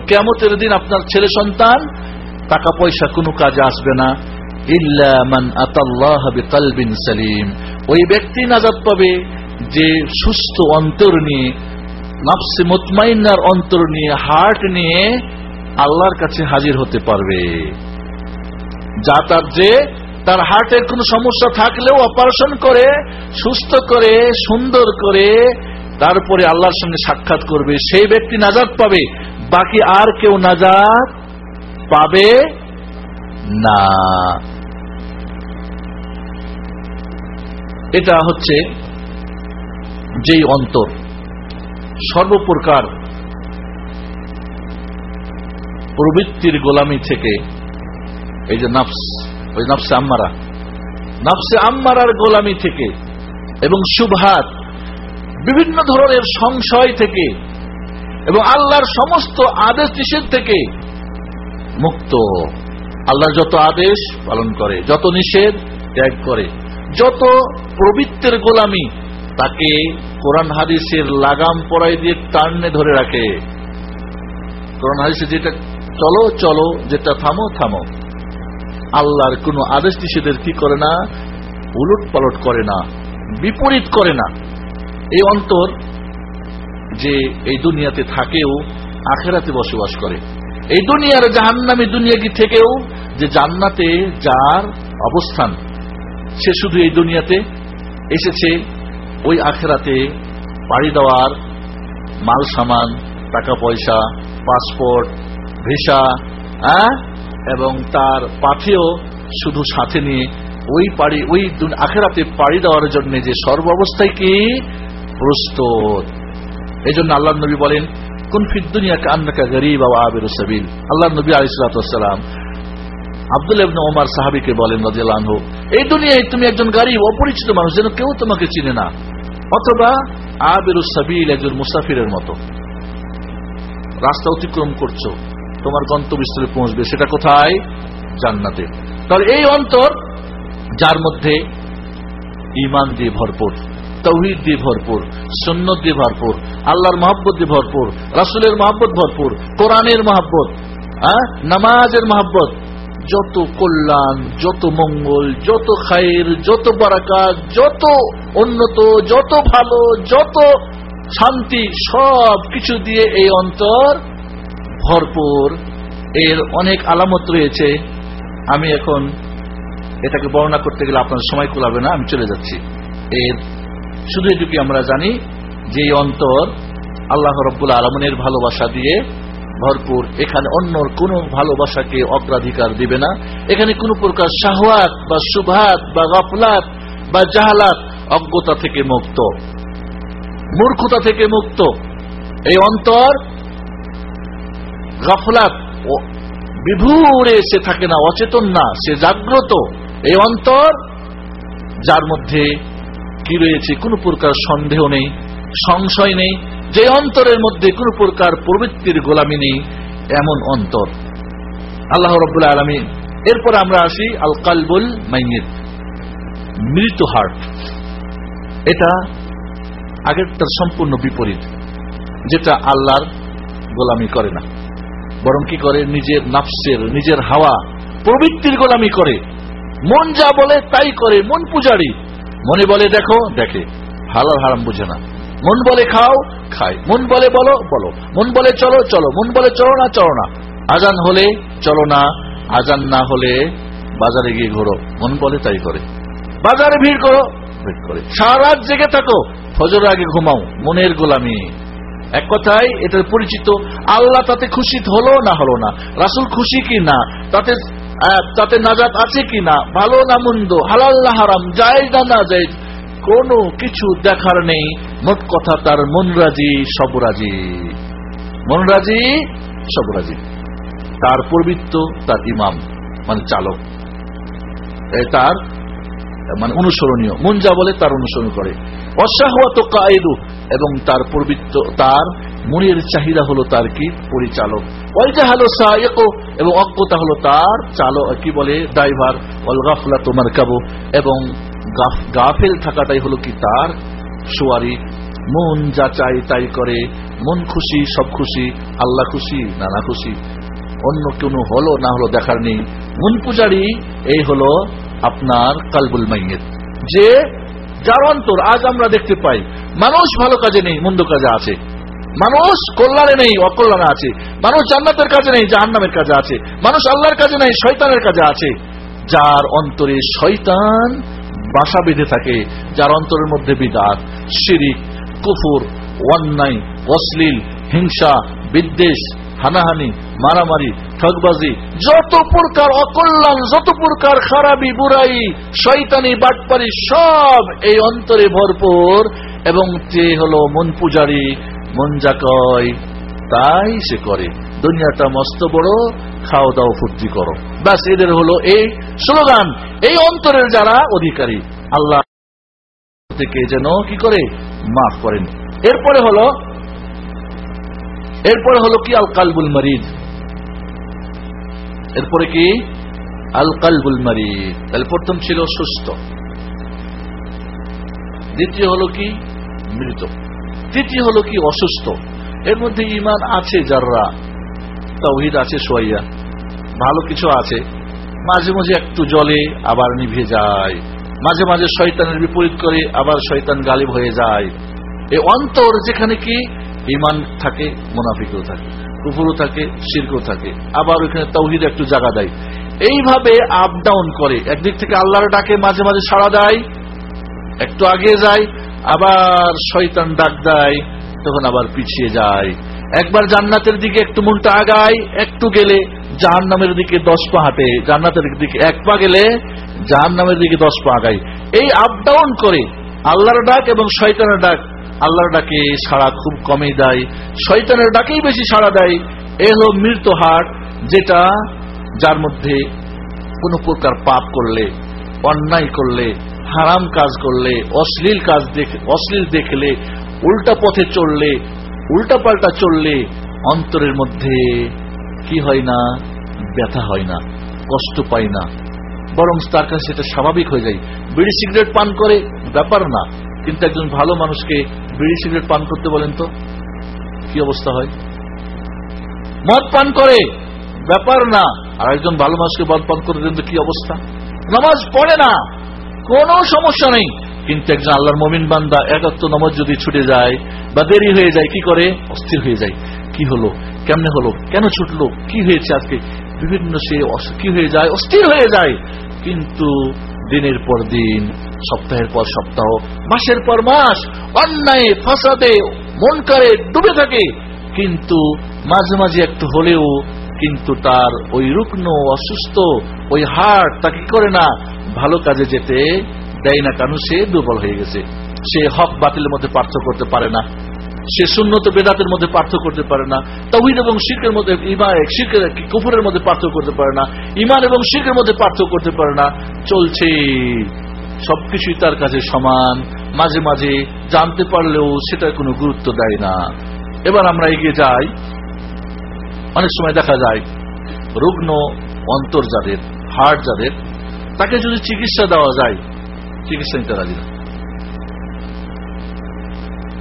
কেমতের দিন আপনার ছেলে সন্তান, টাকা পয়সা কোনো কাজে আসবে না। সালিম। ওই ব্যক্তি নাজাদ পাবে যে সুস্থ অন্তর নিয়ে নাফসে মুতমাইনার অন্তর নিয়ে, হার্ট নিয়ে আল্লাহর কাছে হাজির হতে পারবে। যা তার যে, তার হার্টের কোনো সমস্যা থাকলেও অপারেশন করে, সুস্থ করে, সুন্দর করে, তারপরে আল্লাহর সঙ্গে সাক্ষাৎ করবে। সেই ব্যক্তি নাজাদ পাবে। বাকি আর কেউ নাজাদ পাবে না। এটা হচ্ছে যেই অন্তর। সর্বপ্রকার প্রবৃত্তির গোলামি থেকে এই যে নাফস, ওই নাফসে আম্মারা। নাফসে আম্মারার গোলামি থেকে এবং শুভাত বিভিন্ন ধরনের সংশয় থেকে এবং আল্লাহর সমস্ত আদেশ নিষেধ থেকে মুক্ত। আল্লাহ যত আদেশ পালন করে, যত নিষেধ ত্যাগ করে, যত প্রবৃত্তের গোলামি তাকে কোরআন হাদিসের লাগাম পরাই দিয়ে টার্নে ধরে রাখে। কোরআন হাদিসে যেটা চলো চলো, যেটা থামো থামো। আল্লাহর কোন আদেশ নিষেধের কি করে না? উলট পালট করে না, বিপরীত করে না। এই অন্তর যে এই দুনিয়াতে থাকেও, আখেরাতে বসবাস করে। এই দুনিয়ার জাহান্নামী দুনিয়া কি থেকেও যে জান্নাতে যার অবস্থান, সে শুধু এই দুনিয়াতে এসেছে। ওই আখেরাতে পাড়ি দেওয়ার মাল সামান টাকা পয়সা পাসপোর্ট, ভিসা হ্যাঁ? এবং তার পাথেও শুধু সাথে নিয়ে ওই পাড়ি, ওই আখেরাতে পাড়ি দেওয়ার জন্য যে সর্বাবস্থায় কি? প্রস্তুত। এই জন্য আল্লাহ নবী বলেন, কোন ফিদ্দুনিয়াকে আন্নাকা গরিব আবির সাবিল। আল্লাহ নবী আলিসালাম আব্দুল ইবনে ওমর সাহাবিকে বলেন রাজিয়াল্লাহ এই দুনিয়ায় তুমি একজন গাড়ি অপরিচিত মানুষ যেন কেউ তোমাকে চিনে না। অথবা আবির সাবিল একজন মুসাফিরের মতো। রাস্তা অতিক্রম করছ, তোমার গন্তব্যস্থলে পৌঁছবে, সেটা কোথায়? জান্নাতে। তাহলে এই অন্তর, যার মধ্যে ইমান দিয়ে ভরপুর, তৌহিদ দিয়ে ভরপুর সন্ন্যত দিয়ে ভরপুর, আল্লাহর মহাব্বত দিয়ে ভরপুর, রাসুলের মহাব্বত ভরপুর, কোরআনের মহাব্বত নামাজের মহাব্বত যত কল্যাণ, যত মঙ্গল, যত খায়ের, যত বারাকাত, যত উন্নত, যত ভালো, যত শান্তি, সব কিছু দিয়ে এই অন্তর ভরপুর। এর অনেক আলামত রয়েছে। আমি এখন এটাকে বর্ণনা করতে গেলে আপনার সময় কুলাবে না, আমি চলে যাচ্ছি। এর শুধু এটুকু আমরা জানি যে অন্তর আল্লাহ রব্বুল আলমনের ভালোবাসা দিয়ে ভরপুর। এখানে অন্য কোন ভালোবাসাকে অগ্রাধিকার দিবে না। এখানে কোন প্রকার শাহওয়াত বা সুভাত বা গফলাত বা জাহালাত অজ্ঞতা থেকে মুক্ত। মূর্খতা থেকে মুক্ত। এই অন্তর গাফলাত বিভুরে সে থাকে না, অচেতন না, সে জাগ্রত। এই অন্তর যার মধ্যে কি রয়েছে কোন প্রকার সন্দেহ নেই, সংশয় নেই যে অন্তরের মধ্যে কোন প্রকার প্রবৃত্তির গোলামি নেই, এমন অন্তর। আল্লাহ রবাহ আলমী এরপর আমরা আসি আল কালবুল মাইনিত মৃত হার্ট। এটা আগেরটার সম্পূর্ণ বিপরীত, যেটা আল্লাহর গোলামি করে না। বরং কি করে? নিজের নাফসের, নিজের হাওয়া প্রবৃত্তির গোলামি করে। মন যা বলে তাই করে, মন পূজারি। মনে বলে, দেখো, দেখে। হালাল হারাম বুঝে না। মন বলে খাও খায় মন বলে বলো বলো। মন বলে চলো চলো। মন বলে চলো না চলো না। আজান হলে চলো না, আজান না হলে বাজারে গিয়ে ঘোরো। মন বলে তাই করে। বাজারে ভিড় করো, ভিড় করে। সারা জেগে থাকো ফজর আগে ঘুমাও। মনের গোলামি। এক কথায় এটার পরিচিত। আল্লাহ তাতে খুশি হলো না হলো না? রাসুল খুশি কি না? তাতে তাতে নাজাত আছে কি না? ভালো না মন্দ? হালাল না হারাম? যায় না না যায় কোনো কিছু দেখার নেই। মোট কথা তার মন রাজি, সব রাজি। মন রাজি, সব রাজি। তার পবিত্র, তার ইমাম মানে চালক। তার মানে অনুসরণীয়। মন যা বলে তার অনুসরণ করে। অসাহত কায়দু এবং তার পবিত্র, তার মনের চাহিদা হলো তার কি? পরিচালক। ওইটা হলো সায়ক এবং অজ্ঞতা হলো তার চালক, কি বলে? ড্রাইভার। অলগাফলা তোমার কাবু এবং গাফেল থাকাটাই হলো কি তার সোয়ারি। মন যা চাই তাই করে। মন খুশি, সব খুশি, আল্লাহ খুশি, নানা খুশি। অন্য কোনো হলো না হলো দেখার নেই। মন পূজারি, এই হলো আপনার কালবুল মাইয়ের যে যার অন্তর আজ আমরা দেখতে পাই, মানুষ ভালো কাজে নেই, মন্দ কাজে আছে। মানুষ কল্যাণে নেই, অকল্যাণে আছে। মানুষ জান্নাতের কাজে নেই, জাহান্নামের কাজে আছে। মানুষ আল্লাহর কাজে নেই, শয়তানের কাজে আছে। যার অন্তরে শয়তান বাসা বেঁধে থাকে, যার অন্তরের মধ্যে বিদাত, শিরিক, কুফুর অন্যায় অশ্লীল হিংসা, বিদ্বেষ, হানাহানি, মারামারি, ঠগবাজি, যত প্রকার অকল্যাণ, যত প্রকার খারাপি বুড়াই শৈতানি বাটপারি, সব এই অন্তরে ভরপুর, এবং যে হলো মন পূজারি, মন যা কয় তাই সে করে। দুনিয়াটা মস্ত বড় খাও দাও, ফুর্তি করো। ব্যাস, এদের হলো এই স্লোগান। এই অন্তরের যারা অধিকারী, আল্লাহ থেকে যেন কি করে? মাফ করেন। এরপরে হলো এরপরে হলো কি? আল কালবুল মারিদ। এরপরে কি? আল কালবুল মারিদ। তাহলে প্রথম ছিল সুস্থ। দ্বিতীয় হলো কি? মৃত। তৃতীয় হলো কি? অসুস্থ। এর মধ্যে ইমান আছে যাররা তৌহিদ আছে, সোয়াইয়া। ভালো কিছু আছে। মাঝে মাঝে একটু জলে আবার নিভে যায়। মাঝে মাঝে শয়তানের বিপরীত করে আবার শয়তান গালিব হয়ে যায়। এই অন্তর যেখানে কি? ইমান থাকে, মোনাফিকও থাকে, কুফুরও থাকে, শিরকও থাকে। আবার ওইখানে তৌহিদ একটু জায়গা দেয়। এইভাবে আপ ডাউন করে। একদিক থেকে আল্লাহর ডাকে মাঝে মাঝে সাড়া দেয়, একটু আগে যায়, আবার শয়তান ডাক দেয়। তখন আবার পিছিয়ে যায়। একবার জান্নাতের দিকে একটু মনটা আগায়, একটু গেলে জাহান নামের দিকে দশ পা হাঁটে। জান্নাতের দিকে এক পা গেলে জাহান নামের দিকে দশ পা আগায়। এই আপ ডাউন করে আল্লাহর ডাক এবং শয়তানের ডাক, আল্লাহর ডাকে সাড়া খুব কমই দেয়। শয়তানের ডাকেই বেশি সাড়া দেয়। এ হলো মৃত হাট যেটা যার মধ্যে কোনো প্রকার পাপ করলে, অন্যায় করলে, হারাম কাজ করলে, অশ্লীল কাজ দেখে, অশ্লীল দেখলে উল্টা পথে চললে, উল্টা পাল্টা চললে অন্তরের মধ্যে কি হয় না? ব্যথা হয় না, কষ্ট পায় না। বরং তার কাছে সেটা স্বাভাবিক হয়ে যায়। বিড়ি সিগারেট পান করে ব্যাপার না, কিন্তু একজন ভালো মানুষকে বিড়ি সিগারেট পান করতে বলেন তো, কি অবস্থা হয়? মদ পান করে, ব্যাপার না। আর একজন ভালো মানুষকে মদ পান করে দেন তো কি অবস্থা? নামাজ পড়ে না, কোনো সমস্যা নেই। কিন্তু একজন আল্লাহর মমিন বান্দা একাত্ম নমজ যদি ছুটে যায় বা দেরি হয়ে যায়, কি করে? অস্থির হয়ে যায়। কি হলো? কেমনে হলো? কেন ছুটলো? কি হয়েছে আজকে? বিভিন্ন সে কি হয়ে যায়? অস্থির হয়ে যায়। কিন্তু দিনের পর দিন, সপ্তাহের পর সপ্তাহ, মাসের পর মাস, অন্যায়, ফাসাদে মন করে ডুবে থাকে। কিন্তু মাঝে মাঝে একটু হলেও কিন্তু তার ওই রুগ্ন, অসুস্থ, ওই হার্ট তা কি করে না। ভালো কাজে যেতে দেয় না কেন? সে দুর্বল হয়ে গেছে। সে হক বাতিলের মধ্যে পার্থক্য করতে পারে না। সে শূন্যত বেদাতের মধ্যে পার্থক্য করতে পারে না। তহিদ এবং শিখের মধ্যে শির্কের, কুফুরের মধ্যে পার্থক্য করতে পারে না। ইমান এবং শিখের মধ্যে পার্থক্য করতে পারে না। চলছে। সবকিছুই তার কাছে সমান। মাঝে মাঝে জানতে পারলেও সেটার কোনো গুরুত্ব দেয় না। এবার আমরা এগিয়ে যাই। অনেক সময় দেখা যায়, রুগ্ন অন্তর যাদের হার্ট যাদের তাকে যদি চিকিৎসা দেওয়া যায় চিকিৎসা নিতে রাজি না।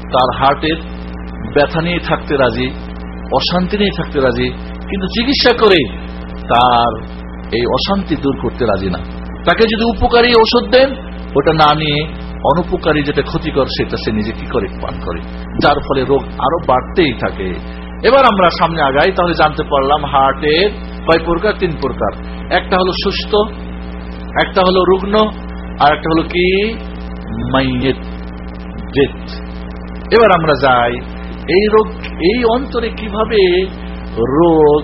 তার হার্টের ব্যথা নিয়ে থাকতে রাজি, অশান্তি নিয়ে থাকতে রাজি, কিন্তু চিকিৎসা করে তার এই অশান্তি দূর করতে রাজি না। তাকে যদি উপকারী ওষুধ দেন, ওটা না নিয়ে অনুপকারী যেটা ক্ষতিকর সেটা সে নিজে কি করে পান করে? যার ফলে রোগ আরও বাড়তেই থাকে। এবার আমরা সামনে আগাই, তাহলে জানতে পারলাম হার্টের কয় প্রকার? তিন প্রকার। একটা হলো সুস্থ, একটা হলো রুগ্ন আর একটা হলো কি? এবার আমরা যাই, এই রোগ, এই অন্তরে কীভাবে রোগ,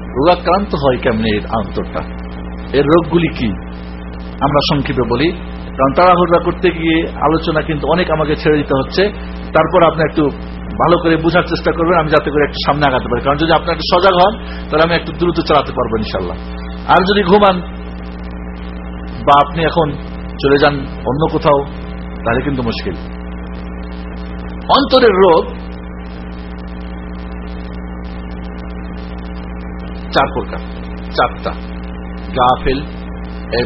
রোগাক্রান্ত হয় কেমনে এর অন্তরটা? এর রোগগুলি কি? আমরা সংক্ষেপে বলি। কারণ তাড়াহুড়া করতে গিয়ে আলোচনা কিন্তু অনেক আমাকে ছেড়ে দিতে হচ্ছে। তারপর আপনি একটু ভালো করে বোঝার চেষ্টা করবেন, আমি যাতে করে একটু সামনে আগাতে পারি। কারণ যদি আপনি একটু সজাগ হন, তাহলে আমি একটু দ্রুত চালাতে পারব ইনশাল্লাহ আর যদি ঘুমান বা আপনি এখন চলে যান অন্য কোথাও, তাহলে কিন্তু মুশকিল। অন্তরের রোগ চার প্রকার। চারটা। গাফেল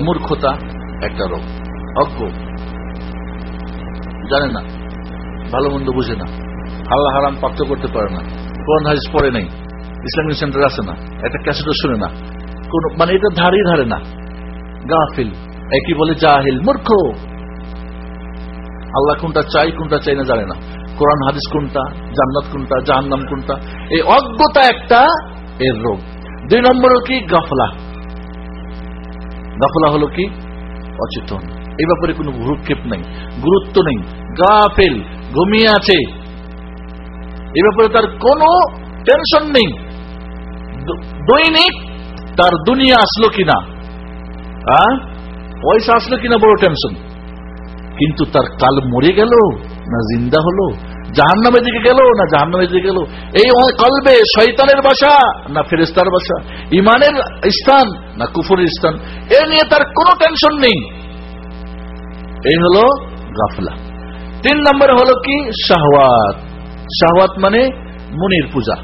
মূর্খতা, একটা রোগ। অজ্ঞ। জানে না। ভালো মন্দ বুঝে না। হাল্লা হারাম প্রাপ্ত করতে পারে না। কোন হাদিস পড়ে নেই। ইসলামিক সেন্টার আছে না। একটা ক্যাসেটও শুনে না। কোন মানে এটা ধারে ধারে না। গাফিল। একই বলে জাহিল, মূর্খ! আল্লাহ কোনটা চাই কোনটা চাই না জানে না। কোরআন, হাদিস কোনটা, জান্নাত কোনটা, জাহান্নাম কোনটা, এই অজ্ঞতা একটা এর রোগ দুই নম্বর কি? গাফলা। গাফলা হলো কি? অচেতন। এই ব্যাপারে কোনো ভ্রুক্ষেপ নেই, গুরুত্ব নেই। গাফেল, ঘুমিয়ে আছে। এই ব্যাপারে তার কোনো টেনশন নেই। দৈনিক তার দুনিয়া আসলো কিনা? আ? পয়সা আসলো কিনা বড় টেনশন কিন্তু তার কাল মরে গেল, না জিন্দা হলো, জাহান্নামের দিকে গেল, না জাহান্নামের দিকে গেল। এই কলবে শয়তানের বাসা, না ফেরেস্তার বাসা। ইমানের স্থান, না কুফরের স্থান। এ নিয়ে তার কোনো টেনশন নেই। এই হলো গাফলা। তিন নম্বরে হলো কি? শাহওয়াত। শাহওয়াত মানে মুনির পূজা।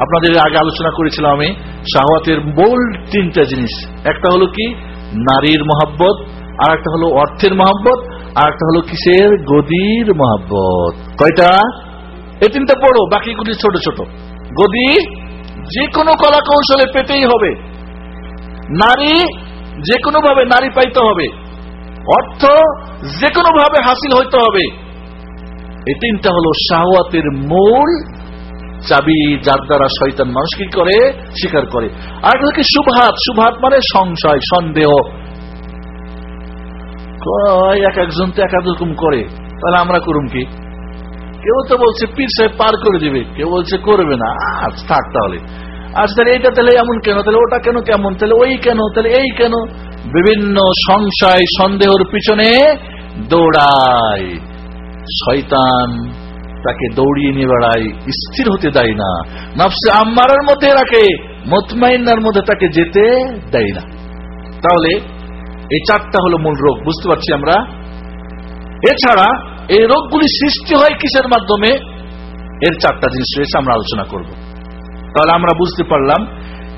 আপনাদের আগে আলোচনা করেছিলাম আমি, শাহওয়াতের মূল তিনটা জিনিস। একটা হলো কি? নারীর মহাব্বত আর একটা হলো অর্থের মহাব্বত আর একটা হলো কিসের? গদির মহাব্বত। কয়টা? এই তিনটা বড় বাকিগুলি ছোট ছোট। গদি যে কোনো কলা কৌশলে পেতেই হবে। নারী যে কোনো ভাবে নারী পাইতে হবে। অর্থ যে কোনো ভাবে হাসিল হইতে হবে। এই তিনটা হলো শাহওয়াতের মূল চাবি, যার দ্বারা শয়তান মানুষ কি করে? স্বীকার করে। আর একটা কি শুভাত শুভাত মানে সংশয়, সন্দেহ। এক একজন তো এক এক করে। তাহলে আমরা করুম কি? কেউ তো বলছে, পীর সাহেব পার করে দিবে। কেউ বলছে, করবে না। আজ থাক তাহলে। আজ তাহলে এইটা তাহলে এমন কেন? তাহলে ওটা কেন কেমন? তাহলে ওই কেন? তাহলে এই কেন? বিভিন্ন সংশয়, সন্দেহর পিছনে দৌড়ায়। শয়তান তাকে দৌড়িয়ে নিয়ে বেড়ায়। স্থির হতে দেয় না। নফসে আম্মারের মধ্যে রাখে। মতমাইনার মধ্যে তাকে যেতে দেয় না। তাহলে এই চারটা হলো মূল রোগ, বুঝতে পারছি আমরা? এছাড়া এই রোগগুলি সৃষ্টি হয় কিসের মাধ্যমে? এর চারটা জিনিস রয়েছে, আমরা আলোচনা করব। তাহলে আমরা বুঝতে পারলাম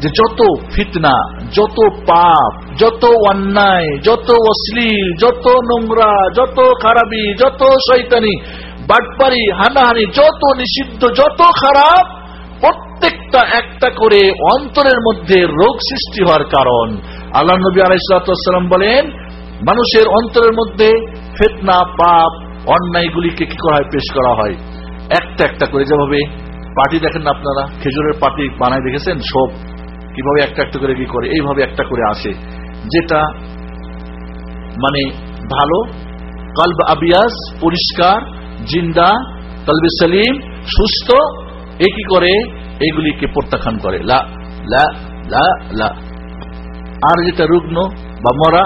যে যত ফিতনা, যত পাপ, যত অন্যায়, যত অশ্লীল, যত নোংরা, যত খারাপি, যত শৈতানি বাটপারি, হানাহানি, যত নিষিদ্ধ, যত খারাপ, প্রত্যেকটা একটা করে অন্তরের মধ্যে রোগ সৃষ্টি হওয়ার কারণ। আল্লাহ নবী আলাইসালাম বলেন, মানুষের অন্তরের মধ্যে ফেতনা, পাপ, অন্যায়গুলিকে কি করা হয়? পেশ করা হয়। একটা একটা করে যেভাবে পার্টি দেখেন না আপনারা? খেজুরের পার্টি বানায় দেখেছেন? সব কীভাবে একটা একটা করে কি করে? এইভাবে একটা করে আসে। যেটা মানে ভালো, কলব আবিয়াস, পরিষ্কার জিন্দা, কলবে সালিম, সুস্থ, এ কি করে? এগুলিকে প্রত্যাখ্যান করে। লা লা লা লা। আর যেটা রুগ্ন বা মরা,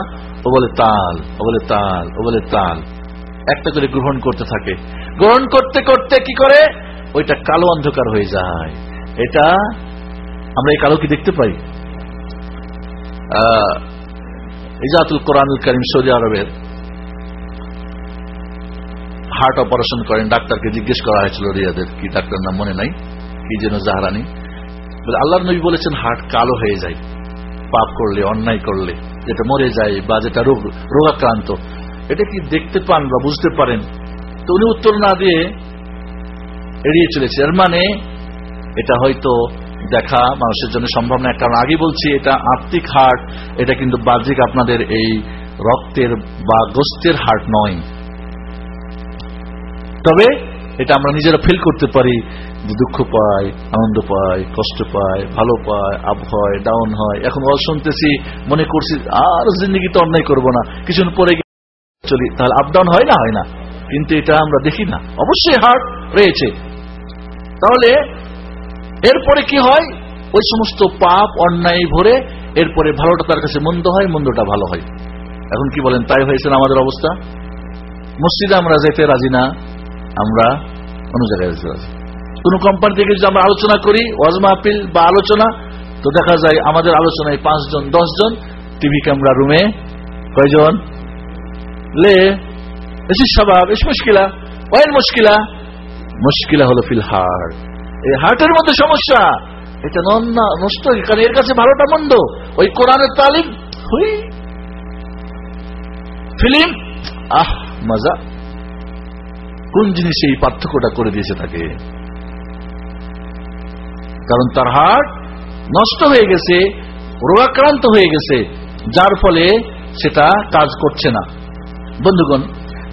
ও বলে তাল, ও বলে তাল, ও বলে তাল। একটা করে গ্রহণ করতে থাকে। গ্রহণ করতে করতে কি করে? ওইটা কালো অন্ধকার হয়ে যায়। এটা আমরা এই কালো কি দেখতে পাই। ইজাতুল কোরআনুল করিম সৌদি আরবের হার্ট অপারেশন করেন, ডাক্তারকে জিজ্ঞেস করা হয়েছিল রিয়াদের, কি ডাক্তার নাম মনে নাই, কি যেন জাহারানি। আল্লাহ নবী বলেছেন হার্ট কালো হয়ে যায়, পাপ করলে, অন্যায় করলে, যেটা মরে যায় বা যেটা রোগ, রোগাক্রান্ত, এটা কি দেখতে পান বা বুঝতে পারেন? তো উনি উত্তর না দিয়ে এড়িয়ে চলেছে। এর মানে এটা হয়তো দেখা মানুষের জন্য সম্ভব না কারণ আগে বলছি, এটা আত্মিক হার্ট এটা কিন্তু বাহ্যিক আপনাদের এই রক্তের বা গোস্তের হার্ট নয়। তবে এটা আমরা নিজেরা ফিল করতে পারি যে দুঃখ পাই আনন্দ পাই কষ্ট পাই ভালো পাই আপ হয় ডাউন হয়। এখন ওয়াজ শুনতেছি, মনে করছি, আর জিন্দগিতে অন্যায় করব না। কিছুদিন পরে চলি, তাহলে আপ ডাউন হয় না হয় না? কিন্তু এটা আমরা দেখি না। অবশ্যই হার্ট রয়েছে। তাহলে এরপরে কি হয়? ওই সমস্ত পাপ, অন্যায় ভরে এরপরে ভালোটা তার কাছে মন্দ হয়, মন্দটা ভালো হয়। এখন কি বলেন, তাই হয়েছে আমাদের অবস্থা? মসজিদে আমরা যেতে রাজি না। আমরা অন্য জায়গায় কোন কোম্পানি থেকে যদি আমরা আলোচনা করি, ওয়াজ মাহফিল বা আলোচনা, তো দেখা যায় আমাদের আলোচনায় পাঁচজন জন টিভি ক্যামেরা রুমে কয়জন? লে এসি স্বভাব এস মুশকিলা, ওয়ের মুশকিলা? মুশকিলা হলো ফিল হার্ট এই হার্টের মধ্যে সমস্যা। এটা নন না, নষ্ট, কারণ এর কাছে ভালোটা মন্দ। ওই কোরআনের তালিম, হুই। ফিল্ম আহ, মজা। কোন জিনিসে এই পার্থক্যটা করে দিয়েছে তাকে? কারণ তার হার্ট নষ্ট হয়ে গেছে, রোগাক্রান্ত হয়ে গেছে, যার ফলে সেটা কাজ করছে না। বন্ধুগণ,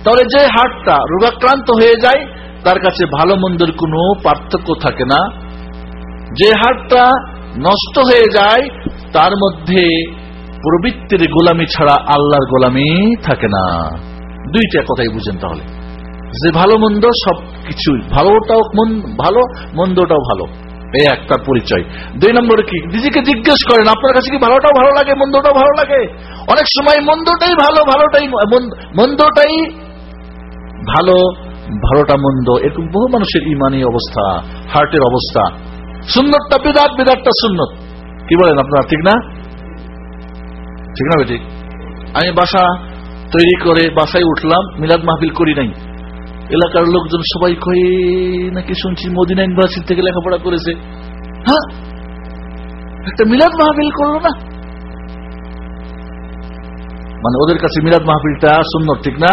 তাহলে যে হার্টটা রোগাক্রান্ত হয়ে যায়, তার কাছে ভালো মন্দের কোনো পার্থক্য থাকে না। যে হার্টটা নষ্ট হয়ে যায়, তার মধ্যে প্রবৃত্তির গোলামি ছাড়া আল্লাহর গোলামি থাকে না। দুইটা কথাই বুঝেন তাহলে। যে ভালো মন্দ সব কিছু ভালোটাও ভালো, মন্দটাও ভালো। এই একটা পরিচয়। দুই নম্বরে কি? নিজেকে জিজ্ঞেস করেন, আপনার কাছে কি ভালোটাও ভালো লাগে, মন্দটাও ভালো লাগে? অনেক সময় মন্দটাই ভালো, ভালোটাই মন্দটাই ভালো, ভালোটা মন্দ। এরকম বহু মানুষের ইমানি অবস্থা, হার্টের অবস্থা। সুন্নতটা বিদাত বিদাতটা সুন্নত। কি বলেন আপনারা, ঠিক না? ঠিক না ঠিক আমি বাসা তৈরি করে বাসায় উঠলাম, মিলাদ মাহফিল করি নাই। এলাকার লোকজন সবাই কয়ে, নাকি শুনছি মদিনা ইউনিভার্সিটি থেকে লেখাপড়া করেছে? হ্যাঁ একটা মিলাদ মাহফিল করল না? মানে ওদের কাছে মিলাদ মাহফিলটা সুন্দর ঠিক না?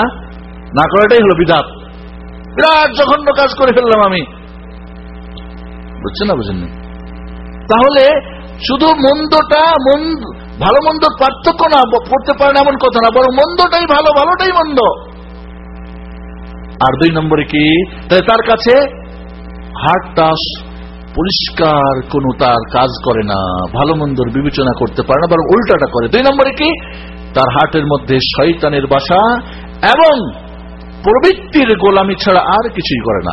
না করাটাই হলো বিদাত। বিরাট জঘন্য কাজ করে ফেললাম আমি। বুঝছেন না বুঝেননি তাহলে শুধু মন্দটা, মন্দ, ভালো মন্দ পার্থক্য না, পড়তে পারেন এমন কথা না, বরং মন্দটাই ভালো, ভালোটাই মন্দ। আর দুই নম্বরে কি? তার কাছে হার্টটা পরিষ্কার কোন তার কাজ করে না, ভালো মন্দর বিবেচনা করতে পারে না, বরং উল্টাটা করে। দুই নম্বরে কি? তার হার্টের মধ্যে শয়তানের বাসা এবং প্রবৃত্তির গোলামি ছাড়া আর কিছুই করে না।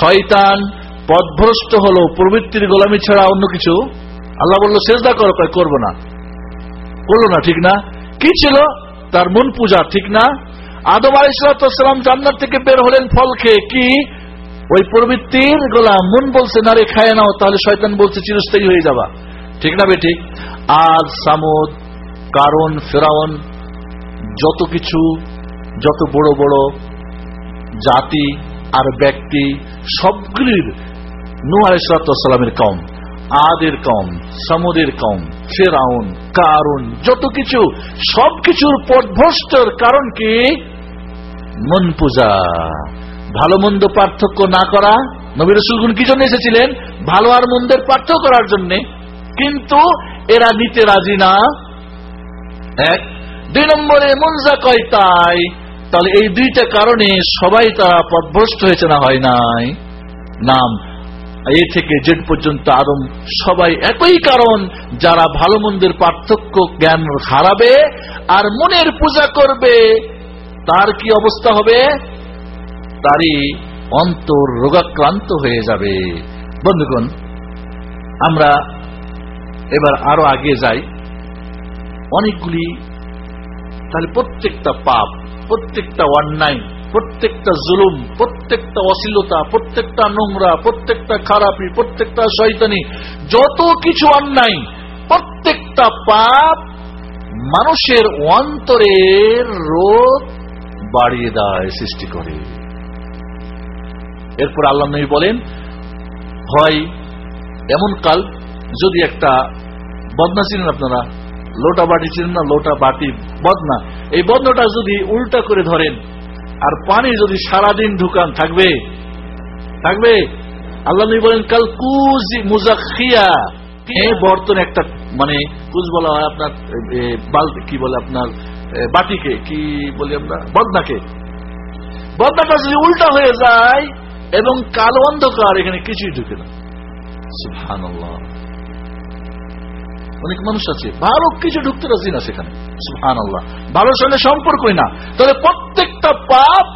শয়তান পদভ্রষ্ট হলো প্রবৃত্তির গোলামি ছাড়া অন্য কিছু? আল্লাহ বলল শেষদা করো। করব না। করল না, ঠিক না। কি ছিল? তার মন পূজা, ঠিক না? আদম আলাইসালাম জান্নার থেকে বের হলেন ফল খেয়ে। কি? ওই প্রবৃত্তির গোলাম। মন বলছে, না রে, খায় নাও, তাহলে শয়তান বলছে, চিরস্থায়ী হয়ে যাবা। ঠিক না বেঠিক আজ সামদ কারণ ফেরাউন, যত কিছু, যত বড় বড় জাতি আর ব্যক্তি, সবগুলির নু আলাইসালামের কম আদের কম, সমুদের কম, ফেরাউন কারণ যত কিছু সবকিছুর পদভ্রষ্টর কারণ কি? মন পূজা। ভালো মন্দ পার্থক্য না করা। নবী রসুলগুন কি জন্য এসেছিলেন? ভালো আর মন্দের পার্থক্য করার জন্য। কিন্তু এরা নিতে রাজি না। এক, দুই নম্বরে মনজা কয় তাই। তাহলে এই দুইটা কারণে সবাই তারা পদভ্রষ্ট হয়েছে না হয় নাই? নাম এ থেকে জেড পর্যন্ত আদম সবাই একই কারণ, যারা ভালো মন্দের পার্থক্য জ্ঞান হারাবে আর মনের পূজা করবে, তার কি অবস্থা হবে? তারই অন্তর রোগাক্রান্ত হয়ে যাবে। বন্ধুগণ, আমরা এবার আরও আগে যাই। অনেকগুলি, তাহলে প্রত্যেকটা পাপ, প্রত্যেকটা অন্যায় প্রত্যেকটা জুলুম, প্রত্যেকটা অশ্লীলতা, প্রত্যেকটা নোংরা, প্রত্যেকটা খারাপি, প্রত্যেকটা শয়তানি, যত কিছু অন্যায়, প্রত্যেকটা পাপ মানুষের অন্তরের রোগ বাড়িয়ে দেয়, সৃষ্টি করে। এরপর আল্লাহ নবী বলেন, হয়, এমন কাল যদি একটা বদনা ছিলেন আপনারা, লোটা বাটি ছিলেন না, লোটা বাটি বদনা, এই বদনাটা যদি উল্টা করে ধরেন আর পানি যদি সারাদিন ঢুকান থাকবে? থাকবে? আল্লাহ নবী বলেন কাল কুজি মুজাখিয়া বর্তন একটা মানে কুজ বলা হয় আপনার বালতি কি বলে আপনার বাটিকে কি বলি আমরা বদনাকে। পর্দাটা যদি উল্টা হয়ে যায় এবং কালো অন্ধকার এখানে কিছুই ঢুকে না। অনেক মানুষ আছে। ভালো কিছু ঢুকতে রাজি না সেখানে। সুহান আল্লাহ ভালোর সঙ্গে সম্পর্কই না। তবে প্রত্যেকটা পাপ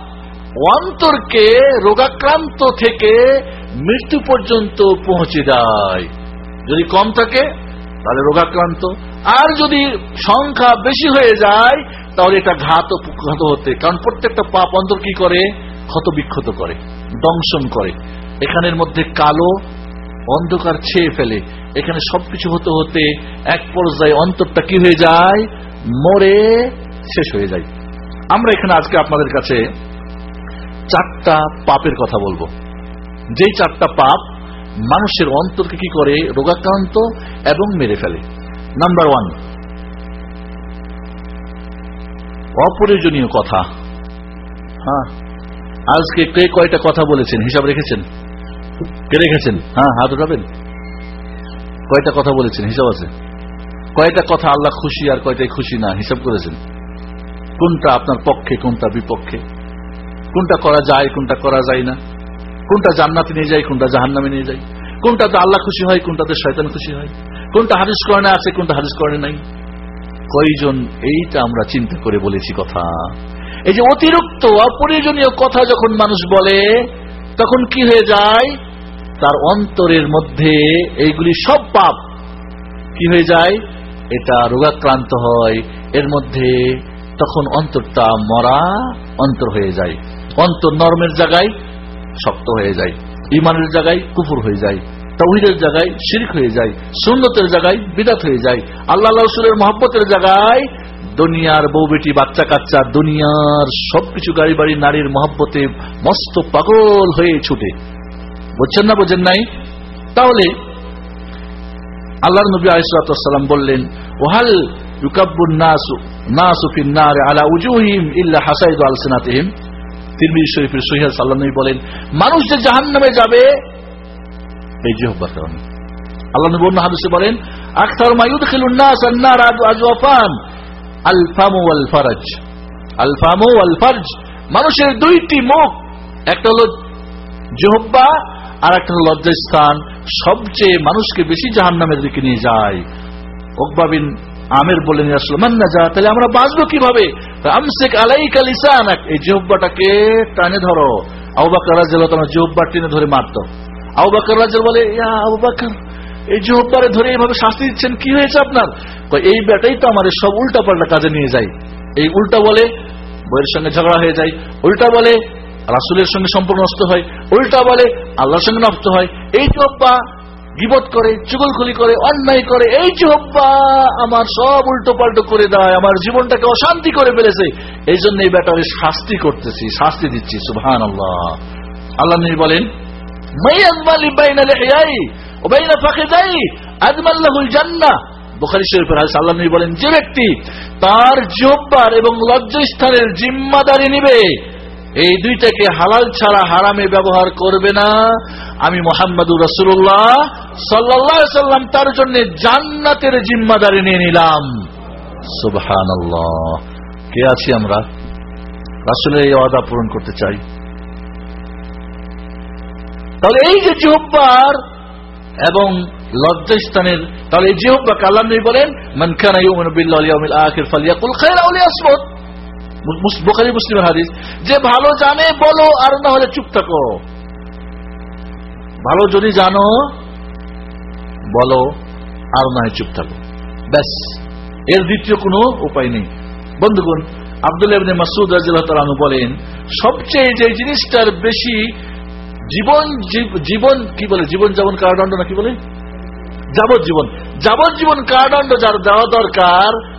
অন্তরকে রোগাক্রান্ত থেকে মৃত্যু পর্যন্ত পৌঁছে দেয়। যদি কম থাকে, তাহলে রোগাক্রান্ত। আর যদি সংখ্যা বেশি হয়ে যায়, তাহলে এটা ঘাত ঘাত হতে। কারণ প্রত্যেকটা পাপ অন্তর কি করে? ক্ষত বিক্ষত করে, দংশন করে। এখানের মধ্যে কালো অন্ধকার ছেয়ে ফেলে। এখানে সবকিছু হতে হতে এক পর্যায়ে অন্তরটা কি হয়ে যায়? মরে শেষ হয়ে যায়। আমরা এখানে আজকে আপনাদের কাছে চারটা পাপের কথা বলব। যেই চারটা পাপ মানুষের অন্তরকে কি করে? রোগাক্রান্ত এবং মেরে ফেলে। নাম্বার ওয়ান অপ্রয়োজনীয় কথা। হ্যাঁ আজকে কে কয়টা কথা বলেছেন? হিসাব রেখেছেন? কে রেখেছেন হ্যাঁ হাত উঠাবেন? কয়টা কথা বলেছেন? হিসাব আছে? কয়টা কথা আল্লাহ খুশি আর কয়টাই খুশি না? হিসাব করেছেন? কোনটা আপনার পক্ষে, কোনটা বিপক্ষে? কোনটা করা যায়, কোনটা করা যায় না? কোনটা জান্নাতে নিয়ে যায়, কোনটা জাহান্নামে নিয়ে যায়? কোনটাতে আল্লাহ খুশি হয়, কোনটাতে শয়তান খুশি হয়? কোনটা হাদিস করণে আছে, কোনটা হাদিস করণে নাই? কয়জন এইটা আমরা চিন্তা করে বলেছি কথা? এই যে অতিরিক্ত, অপ্রয়োজনীয় কথা যখন মানুষ বলে, তখন কি হয়ে যায়? তার অন্তরের মধ্যে এইগুলি সব পাপ। কি হয়ে যায়? এটা রোগাক্রান্ত হয়। এর মধ্যে তখন অন্তরটা মরা অন্তর হয়ে যায়। অন্তর নরমের জায়গায় শক্ত হয়ে যায়। ইমানের জায়গায় কুফুর হয়ে যায়। তহিদের জায়গায় শিরিক হয়ে যায়। সুন্নতের জায়গায় বিদাত হয়ে যায়। আল্লাহ রসুলের মহব্বতের জায়গায় দুনিয়ার বউ, বেটি, বাচ্চা, কাচ্চা, দুনিয়ার সবকিছু গাড়ি বাড়ি, নারীর মহব্বতে মস্ত পাগল হয়ে ছুটে। বুঝছেন না, বোঝেন নাই? তাহলে আল্লাহ নবী আলিসাল্লাম বললেন, ওহাল নাসু নাসু নার আলা উজুহিম ইল্লা হাসাইদু আলসিনাতিহিম? তিরমিজি শরীফের সহিহ সাল্লাল্লাহু আলাইহি বলেন, মানুষ যে জাহান্নামে যাবে এই জিহ্বার কারণে। আল্লাহ নবী অন্য হাদিসে বলেন আকতার মা ইউদখিলুন নাস আন-নার আজওয়াফান আল ফামু ওয়াল আল ফারজ। মানুষের দুইটি মুখ, একটা হলো জিহ্বা আর একটা হলো লজ্জাস্থান। সবচেয়ে মানুষকে বেশি জাহান্নামের দিকে নিয়ে যায়। ওকবা বিন আমের বলেন মান্না যা তাহলে আমরা বাঁচবো কীভাবে? আমসেক লিসানাক। এই জিহ্বাটাকে টানে ধরো। আবুবাকর রাদিয়াল্লাহু তাআলা জিহ্বা টেনে ধরে মারতো। আবুবাকর রাদিয়াল্লাহু বলে, ইয়া এই জিহ্বারে ধরে এইভাবে শাস্তি দিচ্ছেন, কি হয়েছে আপনার? এই ব্যাটাই তো আমাদের সব উল্টা পাল্টা কাজে নিয়ে যায়। এই উল্টা বলে, বইয়ের সঙ্গে ঝগড়া হয়ে যায়। উল্টা বলে রাসুলের সঙ্গে সম্পর্ক নষ্ট হয়, উল্টা বলে আল্লাহর সঙ্গে নষ্ট হয়। এই জিহ্বা বিপদ করে, চুগলখুলি করে, অন্যায় করে, এই জিহ্বা আমার সব উল্টো পাল্টো করে দেয়, আমার জীবনটাকে অশান্তি করে ফেলেছে। এই জন্য এই ব্যাটারে শাস্তি করতেছি, শাস্তি দিচ্ছি সুবহান আল্লাহ আল্লাহ বলেন, যে ব্যক্তি তার জিহ্বার এবং লজ্জাস্থানের জিম্মাদারি নিবে এই দুইটাকে হালাল ছাড়া হারামে ব্যবহার করবে না। আমি মোহাম্মদুর রসুল্লাহ সাল্লাহ সাল্লাম তার জন্য জান্নাতের জিম্মাদারি নিয়ে নিলাম। সুবহান কে আছি আমরা? রাসুলের এই অদা পূরণ করতে চাই। তাহলে এই যে জিহব্বার এবং লজ্জাস্থানের, তাহলে এই জিহব্বা কাল্লাম বলেন মানখানা ইউমিনু বিল্লাহি ইয়াউমিল আখির ফালিয়াকুল খায়রা বোখারি মুসলিমের হাদিস, যে ভালো জানে, বলো, আর না হলে চুপ থাকো। ভালো যদি জানো, বলো, আর না চুপ থাকো। ব্যাস, এর দ্বিতীয় কোনো উপায় নেই। বন্ধুগণ, আব্দুল মাসুদ রাজু বলেন, সবচেয়ে যে জিনিসটার বেশি জীবন জীবন কি বলে? জীবন যেমন কারাদণ্ড না কি বলে? যাবজ্জীবন। যাবজ্জীবন কারাদণ্ড যার দেওয়া দরকার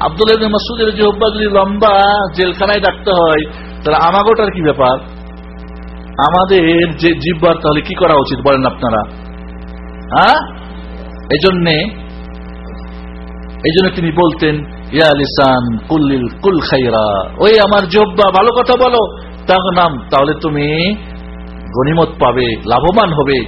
আবদুল্লাহ মাসুদ যে যদি লম্বা জেলখানায় ডাকতে হয়, তাহলে আমাগোটার কি ব্যাপার? আমাদের যে জিব্বার তাহলে কি করা উচিত বলেন আপনারা? হ্যাঁ? এজন্যে এই জন্য তিনি বলতেন, ইয়া লিসান কুল্লিল কুল খাইরা। ওই আমার জব্বা, ভালো কথা বলো। তাগনাম তাহলে তুমি গনিমত পাবে, লাভবান হবে।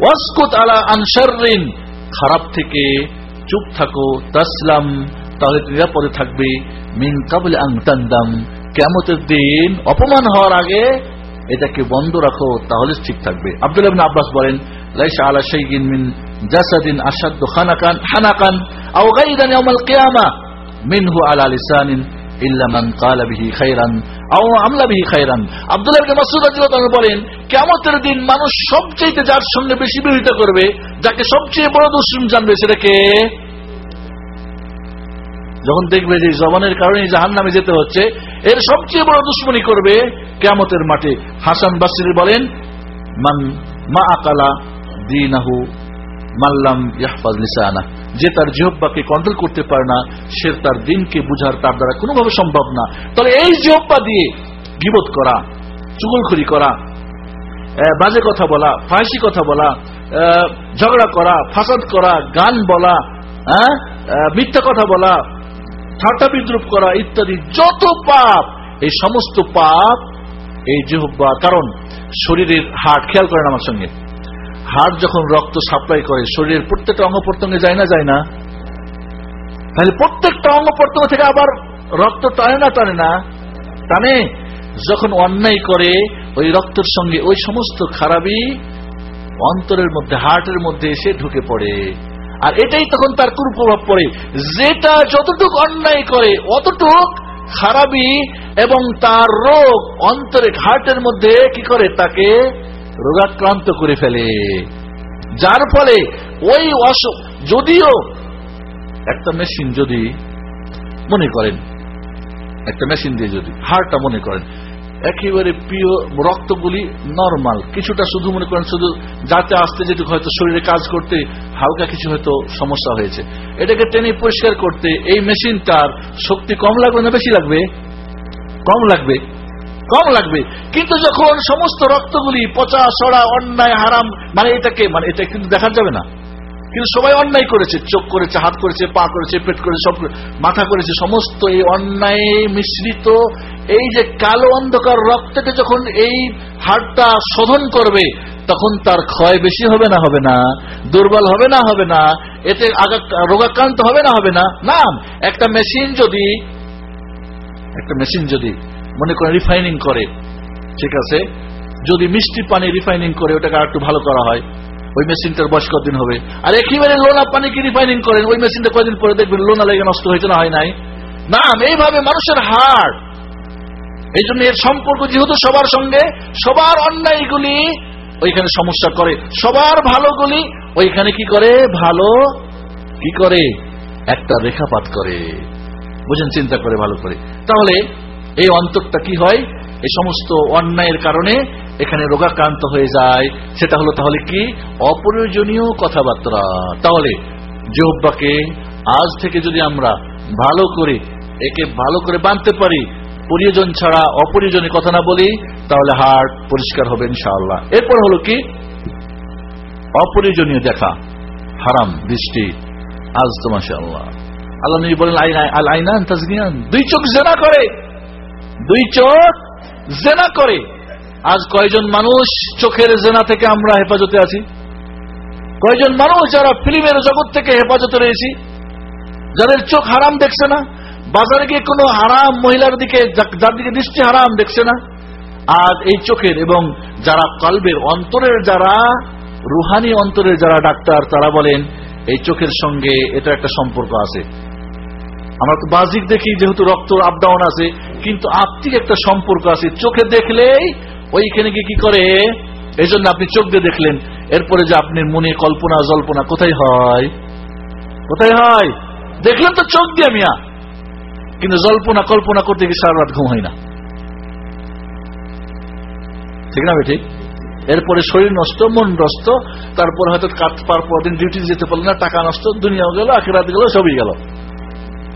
ওয়াসকুত আলা আনসারিন খারাপ থেকে চুপ থাকো, তাসলাম। তাহলে নিরাপদে থাকবে। মিন কাবলে আংতান্দাম কেমতের দিন অপমান হওয়ার আগে এটাকে বন্ধ রাখো, তাহলে ঠিক থাকবে। আব্দুল আব্বাস বলেন, লাইসা আলা শাইইন মিন জাসাদিন হানাকান আও গাইদান মিনহু আলা লিসানিন ইল্লা আও আমলা বিহি খায়রান আব্দুল্লাহ ইবনে মাসউদ রাদিয়াল্লাহু বলেন, কিয়ামতের দিন মানুষ সবচেয়ে যার সঙ্গে বেশি বিরোধিতা করবে, যাকে সবচেয়ে বড় দুশ্মন জানবে সেটা কে? যখন দেখবে যে জবানের কারণে জাহান নামে যেতে হচ্ছে, এর সবচেয়ে বড় দুশ্মনী করবে কেয়ামতের মাঠে। হাসান বাসির বলেন, মান মা আকালা দিনাহু মাল্লাম ইয়াহফাজ লিসানা যে তার জিহব্বাকে কন্ট্রোল করতে পারে না, সে তার দিনকে বুঝার তার দ্বারা কোনোভাবে সম্ভব না তাহলে এই জিহব্বা দিয়ে গিবত করা, চুগলখড়ি করা বাজে কথা বলা, ফাঁসি কথা বলা ঝগড়া করা, ফাসাদ করা, গান বলা হ্যাঁ? মিথ্যা কথা বলা, ঠাট্টা বিদ্রুপ করা ইত্যাদি যত পাপ, এই সমস্ত পাপ এই জিহব্বা কারণ শরীরের হাট খেয়াল করেন আমার সঙ্গে হাট যখন রক্ত সাপ্লাই করে, শরীরের প্রত্যেকটা অঙ্গ প্রত্যঙ্গে যায় না যায় না। তাহলে প্রত্যেকটা অঙ্গ প্রত্যঙ্গ থেকে আবার রক্ত টানে না টানে না। টানে। যখন অন্যায় করে, ওই রক্তের সঙ্গে ওই সমস্ত খারাপই অন্তরের মধ্যে, হার্টের মধ্যে এসে ঢুকে পড়ে। আর এটাই তখন তার কুপ্রভাব পড়ে। যেটা যতটুক অন্যায় করে, অতটুক খারাপই এবং তার রোগ অন্তরে, হার্টের মধ্যে কি করে? তাকে রোগাক্রান্ত করে ফেলে। যার ফলে ওই অসুখ যদিও একটা মেশিন যদি মনে করেন, একটা মেশিন দিয়ে যদি হাড়টা মনে করেন, একেবারে প্রিয় রক্তগুলি নর্মাল কিছুটা শুধু মনে করেন, শুধু যাতে আসতে যেটুকু হয়তো শরীরে কাজ করতে হালকা কিছু হয়তো সমস্যা হয়েছে। এটাকে টেনে পরিষ্কার করতে এই মেশিনটার শক্তি কম লাগবে না বেশি লাগবে? কম লাগবে। কম লাগবে। কিন্তু যখন সমস্ত রক্তগুলি পচা, সড়া, অন্যায়, হারাম মানে এটাকে মানে এটা কিন্তু দেখা যাবে না। কিন্তু সবাই অন্যায় করেছে। চোখ করেছে, হাত করেছে, পা করেছে, পেট করেছে, সব মাথা করেছে। সমস্ত এই অন্যায় মিশ্রিত এই যে কালো অন্ধকার রক্তকে যখন এই হাড়টা শোধন করবে, তখন তার ক্ষয় বেশি হবে না হবে না। দুর্বল হবে না হবে না। এতে রোগাক্রান্ত হবে না হবে না। না, একটা মেশিন যদি একটা মেশিন যদি মনে করেন রিফাইনিং করে। ঠিক আছে? যদি মিষ্টি পানি রিফাইনিং করে, ওটাকে আর একটু ভালো করা হয়, ওই মেশিনটার বয়স কদিন হবে? আর একেবারে লোনা পানিকে রিফাইনিং করেন? ওই মেশিনটা কদিন পরে দেখবেন লোনা লেগে নষ্ট হয়েছে না হয় নাই? না এইভাবে মানুষের হার্ট এই জন্য এর সম্পর্ক যেহেতু সবার সঙ্গে, সবার অন্যায়গুলি ওইখানে সমস্যা করে। সবার ভালোগুলি ওইখানে কি করে? ভালো কি করে? একটা রেখাপাত করে। বুঝেন, চিন্তা করে, ভালো করে। তাহলে এই অন্তরটা কি হয়? এই সমস্ত অন্যায়ের কারণে এখানে রোগাক্রান্ত হয়ে যায়। সেটা হলো তাহলে কি? অপ্রয়োজনীয় কথাবার্তা। তাহলে জোহব্বাকে আজ থেকে যদি আমরা ভালো করে, একে ভালো করে বাঁধতে পারি, প্রয়োজন ছাড়া অপ্রয়োজনীয় কথা না বলি, তাহলে হার্ট পরিষ্কার হবে ইনশাআল্লাহ। এরপর হলো কি? অপ্রয়োজনীয় দেখা, হারাম দৃষ্টি আজ তো মাসা আল্লাহ আল্লাহ নবী বলেন আল আইনান তাজনিয়ান। দুই চোখ জেনা করে। দুই চোখ জেনা করে। আজ কয়জন মানুষ চোখের জেনা থেকে আমরা হেফাজতে আছি? কয়জন মানুষ যারা ফিল্মের জগৎ থেকে হেফাজতে রয়েছি? যাদের চোখ হারাম দেখছে না, বাজারে গিয়ে কোনো হারাম মহিলার দিকে যার দিকে দৃষ্টি হারাম দেখছে না আর এই চোখের এবং যারা কলবের অন্তরের যারা, রুহানি অন্তরের যারা ডাক্তার, তারা বলেন, এই চোখের সঙ্গে এটা একটা সম্পর্ক আছে। আমরা তো বাজিক দেখি, যেহেতু রক্ত আপ ডাউন আছে, কিন্তু আত্মিক একটা সম্পর্ক আছে। চোখে দেখলেই ওইখানে গিয়ে কি করে? এই জন্য আপনি চোখ দিয়ে দেখলেন। এরপরে যে আপনি মনে কল্পনা, জল্পনা, কোথায় হয়? কোথায় হয়? দেখলেন তো চোখ দিয়ে মিয়া। কিন্তু জল্পনা, কল্পনা করতে গিয়ে সারা রাত ঘুম হয় না। ঠিক না ঠিক এরপরে শরীর নষ্ট, মন নষ্ট, তারপর হয়তো কাজ পার পর দিন ডিউটি যেতে পারল না, টাকা নষ্ট দুনিয়াও গেল, আখেরাত গেল, সবই গেল।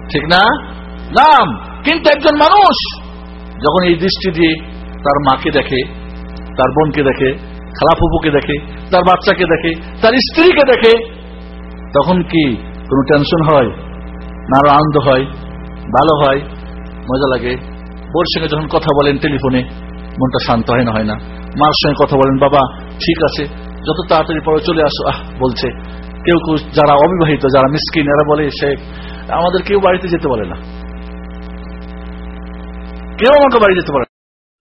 ঠিক না? নাম, কিন্তু একজন মানুষ। যখন এই দৃষ্টি দিয়ে তার মাকে দেখে, তার বোনকে দেখে খালাফুপুকে দেখে, তার বাচ্চাকে দেখে, তার স্ত্রীকে দেখে, তখন কি কোনো টেনশন হয়? না আনন্দ হয়? ভালো হয়? মজা লাগে? বোর সঙ্গে যখন কথা বলেন টেলিফোনে, মনটা শান্ত হয় না হয় না। মার সঙ্গে কথা বলেন, বাবা, ঠিক আছে, যত তাড়াতাড়ি পরে চলে আসো। আহ, বলছে। কেউ কেউ যারা অবিবাহিত, যারা মিসকিন, এরা বলে সে আমাদের কেউ বাড়িতে যেতে বলে না। কেউ আমাকে বাড়ি যেতে পারে।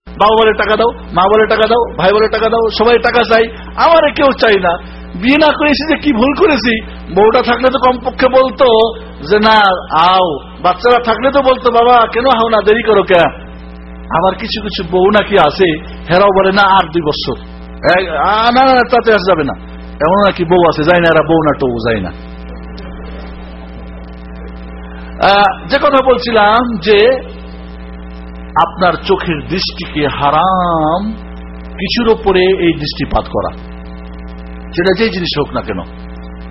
বাবা বলে, টাকা দাও। মা বলে, টাকা দাও। ভাই বলে, টাকা দাও। সবাই টাকা চাই। আমারে কেউ চাই না। বিয়ে না করেছি যে কি ভুল করেছি, বউটা থাকলে তো কমপক্ষে বলতো যে, না, আও। বাচ্চারা থাকলে তো বলতো, বাবা, কেন হাও না? দেরি করো কে আবার কিছু কিছু বউ নাকি আছে হেরাও বলে, না, আর দুই বছর। না তাতে আস যাবে না। এমন নাকি বউ আছে যাই না, এরা বউ না টো যায় না। যে কথা বলছিলাম যে আপনার চোখের দৃষ্টিকে হারাম, কিছুর ওপরে এই দৃষ্টিপাত করা। সেটা যে জিনিস হোক না কেন।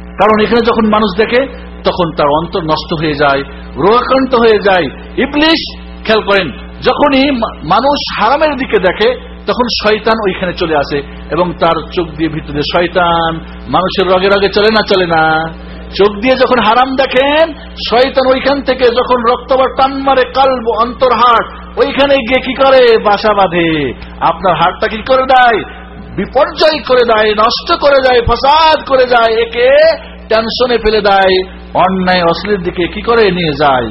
কারণ এখানে যখন মানুষ দেখে, তখন তার অন্তর নষ্ট হয়ে যায় রোগাক্রান্ত হয়ে যায়। ইবলিশ, খেয়াল করেন, যখনই মানুষ হারামের দিকে দেখে, তখন শয়তান ওইখানে চলে আসে এবং তার চোখ দিয়ে ভিতরে শয়তান, মানুষের রগে রগে চলে না চলে না। চোখ দিয়ে যখন হারাম দেখেন, শয়তান ওইখান থেকে যখন রক্ত বা টান মারে কালব, অন্তর হাট, ওইখানে গিয়ে কি করে? বাসা বাঁধে। আপনার হাটটা কি করে দেয়? বিপর্যয় করে দেয়, নষ্ট করে দেয়, ফসাদ করে যায় একে টেনশনে ফেলে দেয়, অন্যায় অশ্লীল দিকে কি করে নিয়ে যায়?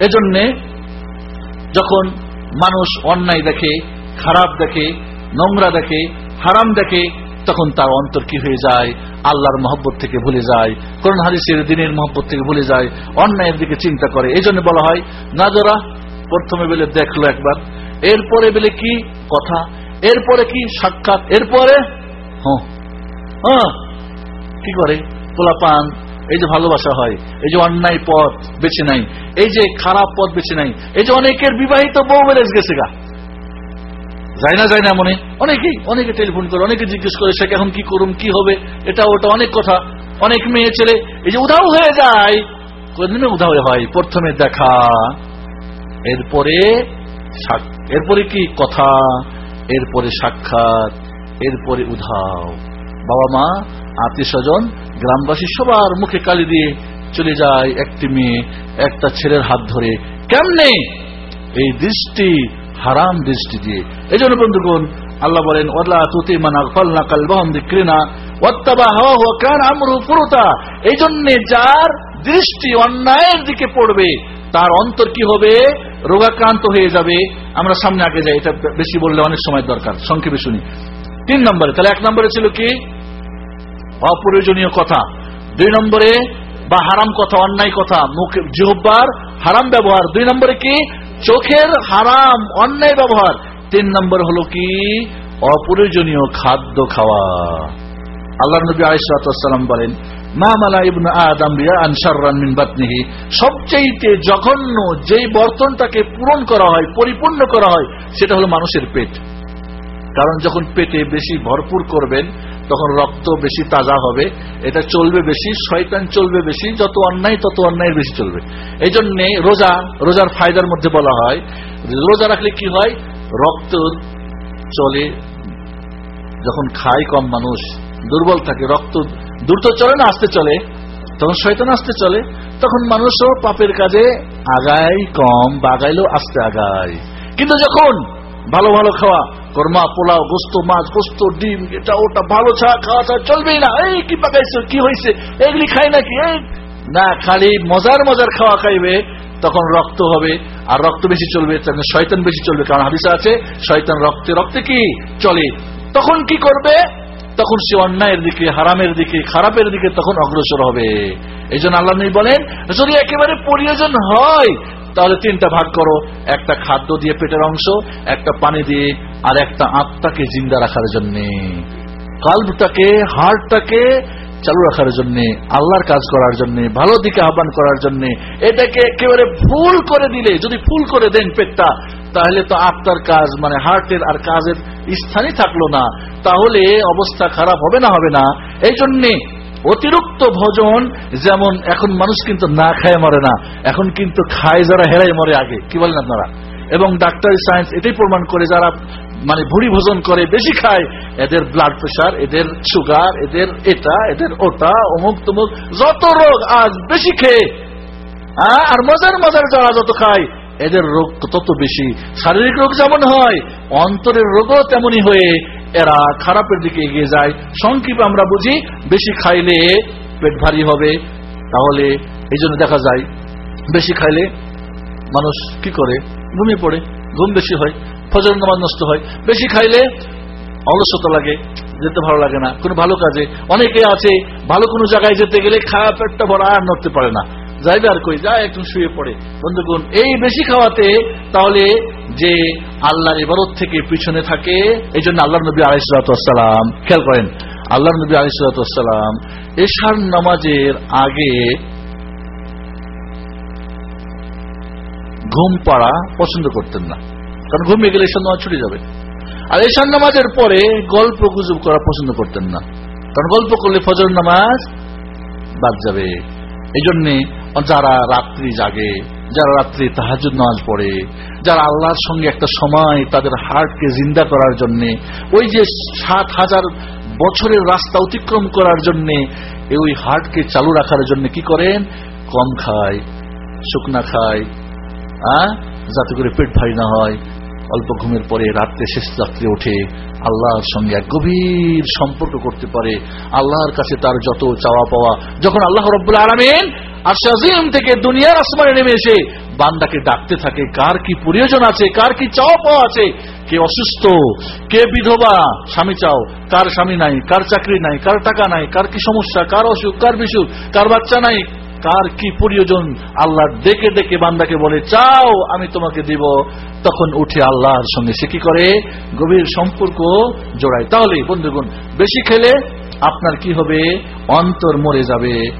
এজন্যে যখন মানুষ অন্যায় দেখে, খারাপ দেখে, নোংরা দেখে, হারাম দেখে তখন তার অন্তর কি হয়ে যায়? আল্লাহর মহব্বত থেকে ভুলে যায়। কোন হাদিসের দিনের মহব্বত থেকে ভুলে যায়। অন্যায়ের দিকে চিন্তা করে। এই জন্য বলা হয়, নাজরা, প্রথমে বেলে দেখল একবার। এরপরে বেলে কি? কথা। এরপরে কি? সাক্ষাৎ। এরপরে? হ্যাঁ। হ্যাঁ। কি করে? পোলাপান। এই যে ভালোবাসা হয়। এই যে অন্যায় পথ বেছে নাই এই যে খারাপ পথ বেছে নাই এই যে অনেকের বিবাহিত বউ বেড়েছ গেছে গা। যায় না যায় না মনে অনেকেই, অনেকে টেলিফোন করে, অনেকে জিজ্ঞেস করে, সে এখন কি করুম, কি হবে? এটা, ওটা অনেক কথা। অনেক মেয়ে ছেলে, এই যে উধাও হয়ে যায়। কোনদিনে উধাও হয়। প্রথমে দেখা, এরপরে এরপরে কি? কথা, এরপরে সাক্ষাৎ, এরপরে উধাও। বাবা মা আত্মীয় স্বজন গ্রামবাসী সবার মুখে কালি দিয়ে চলে যায় একটি মেয়ে, একটা ছেলের হাত ধরে। কেমনে? এই দৃষ্টি হারাম দৃষ্টি দিয়ে। এই জন্য বন্ধুগণ, আল্লাহ বলেন ওয়াল্লা তুতি মানা ফলনা কালবাহম দিক্রিনা এই জন্যে যার দৃষ্টি অন্যায়ের দিকে পড়বে, তার অন্তর কি হবে? রোগাক্রান্ত হয়ে যাবে। আমরা সামনে আগে যাই, এটা বেশি বললে অনেক সময় দরকার, সংক্ষেপে শুনি। তিন নম্বরে, তাহলে এক নম্বরে ছিল কি? অপ্রয়োজনীয় কথা। দুই নম্বরে, বা হারাম কথা, অন্যায় কথা, মুখে জিহ্বার, হারাম ব্যবহার। দুই নম্বরে কি? চোখের হারাম অন্যায় ব্যবহার। তিন নম্বর হলো কি? অপ্রয়োজনীয় খাদ্য খাওয়া। আল্লাহ নবী আলিসাল্লাম বলেন বাতনিহি। সবচেয়ে জঘন্য যেই বর্তনটাকে পূরণ করা হয়, পরিপূর্ণ করা হয়, সেটা হলো মানুষের পেট। কারণ যখন পেটে বেশি ভরপুর করবেন তখন রক্ত বেশি তাজা হবে, এটা চলবে বেশি, শয়তান চলবে বেশি, যত অন্যায় তত অন্যায় বেশি চলবে। এই জন্যে রোজা, রোজার ফায়দার মধ্যে বলা হয়, রোজা রাখলে কি হয়? রক্ত চলে, যখন খায় কম মানুষ, দুর্বল থাকে, রক্ত দ্রুত চলে না, আসতে চলে? তখন শয়তান আসতে চলে, তখন মানুষও পাপের কাজে আগায় কম, বা আগাইলেও আস্তে আগায়। কিন্তু যখন ভালো ভালো খাওয়া। কর্মা, পোলাও, গোস্ত, মাছ, গোস্ত, ডিম, এটা, ওটা, ভালো ছাড়া খাওয়া ছাড়া চলবেই না। এই, কি পাকাইছো কি হয়েছে এগুলি খাই নাকি? না, খালি মজার মজার খাওয়া খাইবে, তখন রক্ত হবে। আর রক্ত বেশি চলবে শয়তান বেশি চলবে। কারণ হাদিসা আছে, শয়তান রক্তে রক্তে কি চলে? তখন কি করবে? তখন সে অন্যায়ের দিকে, হারামের দিকে, খারাপের দিকে তখন অগ্রসর হবে। এই জন্য আল্লাহ বলেন, যদি একেবারে প্রয়োজন হয় তাহলে তিনটা ভাগ করো। একটা খাদ্য দিয়ে পেটের অংশ, একটা পানি দিয়ে, আর একটা আত্মাকে জিন্দা রাখার জন্য। কাল্বটাকে হার্টটাকে চালু রাখার জন্য, আল্লাহর কাজ করার জন্য, ভালো দিকে আহ্বান করার জন্য। এটাকে একেবারে ফুল করে দিলে, যদি ফুল করে দেন পেটটা, তাহলে তো আত্মার কাজ মানে হার্টের আর কাজের স্থানই থাকল না। তাহলে অবস্থা খারাপ হবে না হবে না। এই জন্যে অতিরিক্ত ভোজন যেমন এখন মানুষ কিন্তু না খায় মরে না, এখন কিন্তু খায় যারা হেরাই মরে আগে। কি বলেন আপনারা? এবং ডাক্তার সায়েন্স এটাই প্রমাণ করে যারা মানে ভুড়ি ভোজন করে, বেশি খায়, এদের ব্লাড প্রেশার এদের সুগার এদের এটা, এদের ওটা, অমুক তমুক, যত রোগ আজ বেশি খেয়ে আর মজার মজার যারা যত খায়, এদের রোগ তত বেশি। শারীরিক রোগ যেমন হয়, অন্তরের রোগও তেমনই হয়ে এরা খারাপের দিকে এগিয়ে যায়। সংক্ষিপে আমরা বুঝি, বেশি খাইলে পেট ভারী হবে। তাহলে এই দেখা যায়, বেশি খাইলে মানুষ কি করে? ঘুমিয়ে পড়ে, ঘুম বেশি হয়, ফজর নামাজ নষ্ট হয়। বেশি খাইলে অলসতা লাগে, যেতে ভালো লাগে না। কোনো ভালো কাজে। অনেকে আছে, ভালো কোনো জায়গায় যেতে গেলে খাওয়া পেটটা ভরা আর নড়তে পারে না। যাইবে আর কই, যায় একটু শুয়ে পড়ে। বন্ধুগণ, এই বেশি খাওয়াতে তাহলে যে আল্লাহর ইবাদত থেকে পিছনে থাকে এই জন্য আল্লাহ নবী আলাইসালাম খেয়াল করেন আল্লাহ নবী আলাইসালাম এশার নামাজের আগে ঘুম পাড়া পছন্দ করতেন না। কারণ ঘুমিয়ে গেলে এশার নামাজ ছুটে যাবে। আর এশার নামাজের পরে গল্প গুজব করা পছন্দ করতেন না। কারণ গল্প করলে ফজর নামাজ বাদ যাবে। এই জন্যে যারা রাত্রি জাগে যারা রাত্রে তাহাজুদ নামাজ পড়ে, যারা আল্লাহর সঙ্গে একটা সময় তাদের হার্টকে জিন্দা করার জন্য, ওই যে সাত হাজার বছরের রাস্তা অতিক্রম করার জন্য ওই হার্টকে চালু রাখার জন্য কি করেন? কম খায়, শুকনা খায় আহ যাতে করে পেট ভারী না হয়। অল্প ঘুমের পরে রাত্রে শেষ রাত্রে ওঠে আল্লাহর সঙ্গে এক গভীর সম্পর্ক করতে পারে। আল্লাহর কাছে তার যত চাওয়া পাওয়া, যখন আল্লাহ রব্বুল আলমিন আর শাজিম থেকে দুনিয়ার আসমানে নেমে এসে বান্দাকে ডাকতে থাকে, কার কি প্রয়োজন আছে, কার কি চাওয়া পাওয়া আছে? কে অসুস্থ, কে বিধবা, স্বামী চাও, কার স্বামী নাই, কার চাকরি নাই, কার টাকা নাই, কার কি সমস্যা, কার অসুখ, কার বিসুখ, কার বাচ্চা নাই কার কি প্রয়োজন? আল্লাহ ডেকে ডেকে বান্দাকে বলে, চাও, আমি তোমাকে দিব। তখন উঠে আল্লাহর সঙ্গে সে কি করে? গভীর সম্পর্ক জোড়ায়। তাহলে, বন্ধুগণ, বেশি খেলে আপনার কি হবে? অন্তর মরে যাবে।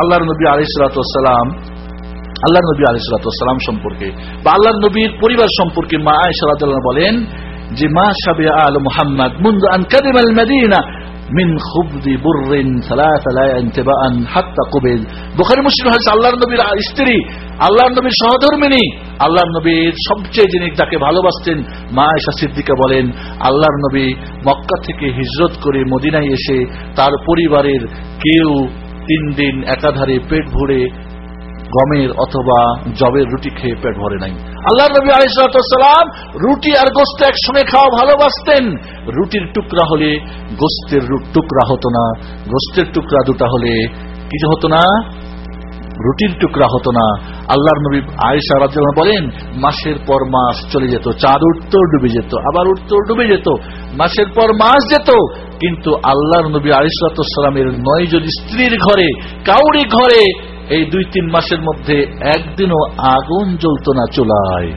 আল্লাহর নবী আলিসালাম আল্লাহ নবী আলিসালাম সম্পর্কে বা আল্লাহ নবীর পরিবার সম্পর্কে মা আয়সাল্লাহ বলেন যে, মা সাবে আল মোহাম্মদ মুন্দু আন কাদিম আল মিন খুবদি বুররিন হাত্তা কুবিল। বুখারী মুসলিম হাদিস আল্লাহর নবীর স্ত্রী, আল্লাহর নবীর সহধর্মিনী, আল্লাহর নবীর সবচেয়ে যিনি তাকে ভালোবাসতেন, মা এসা সিদ্দিকা বলেন, আল্লাহর নবী মক্কা থেকে হিজরত করে মদিনায় এসে তার পরিবারের কেউ তিন দিন একাধারে পেট ভরে গমের অথবা জবের রুটি খেয়ে পেট ভরে নাই। আল্লাহ নবী আলিসাল্লাম রুটি আর গোস্ত একসঙ্গে খাওয়া ভালোবাসতেন। রুটির টুকরা হলে গোস্তের টুকরা হতো না। গোস্তের টুকরা দুটা হলে কিছু হতো না? রুটির টুকরা হতো না। আল্লাহর নবী আয়েশা রাজ্য বলেন, মাসের পর মাস চলে যেত। চাঁদ উঠতো ডুবে যেত, আবার উঠতো ডুবে যেত। মাসের পর মাস যেত, কিন্তু আল্লাহর নবী আলিসালামের নয় যদি স্ত্রীর ঘরে কাউরি ঘরে এই দুই তিন মাসের মধ্যে একদিনও আগুন জ্বলত না চুলায়।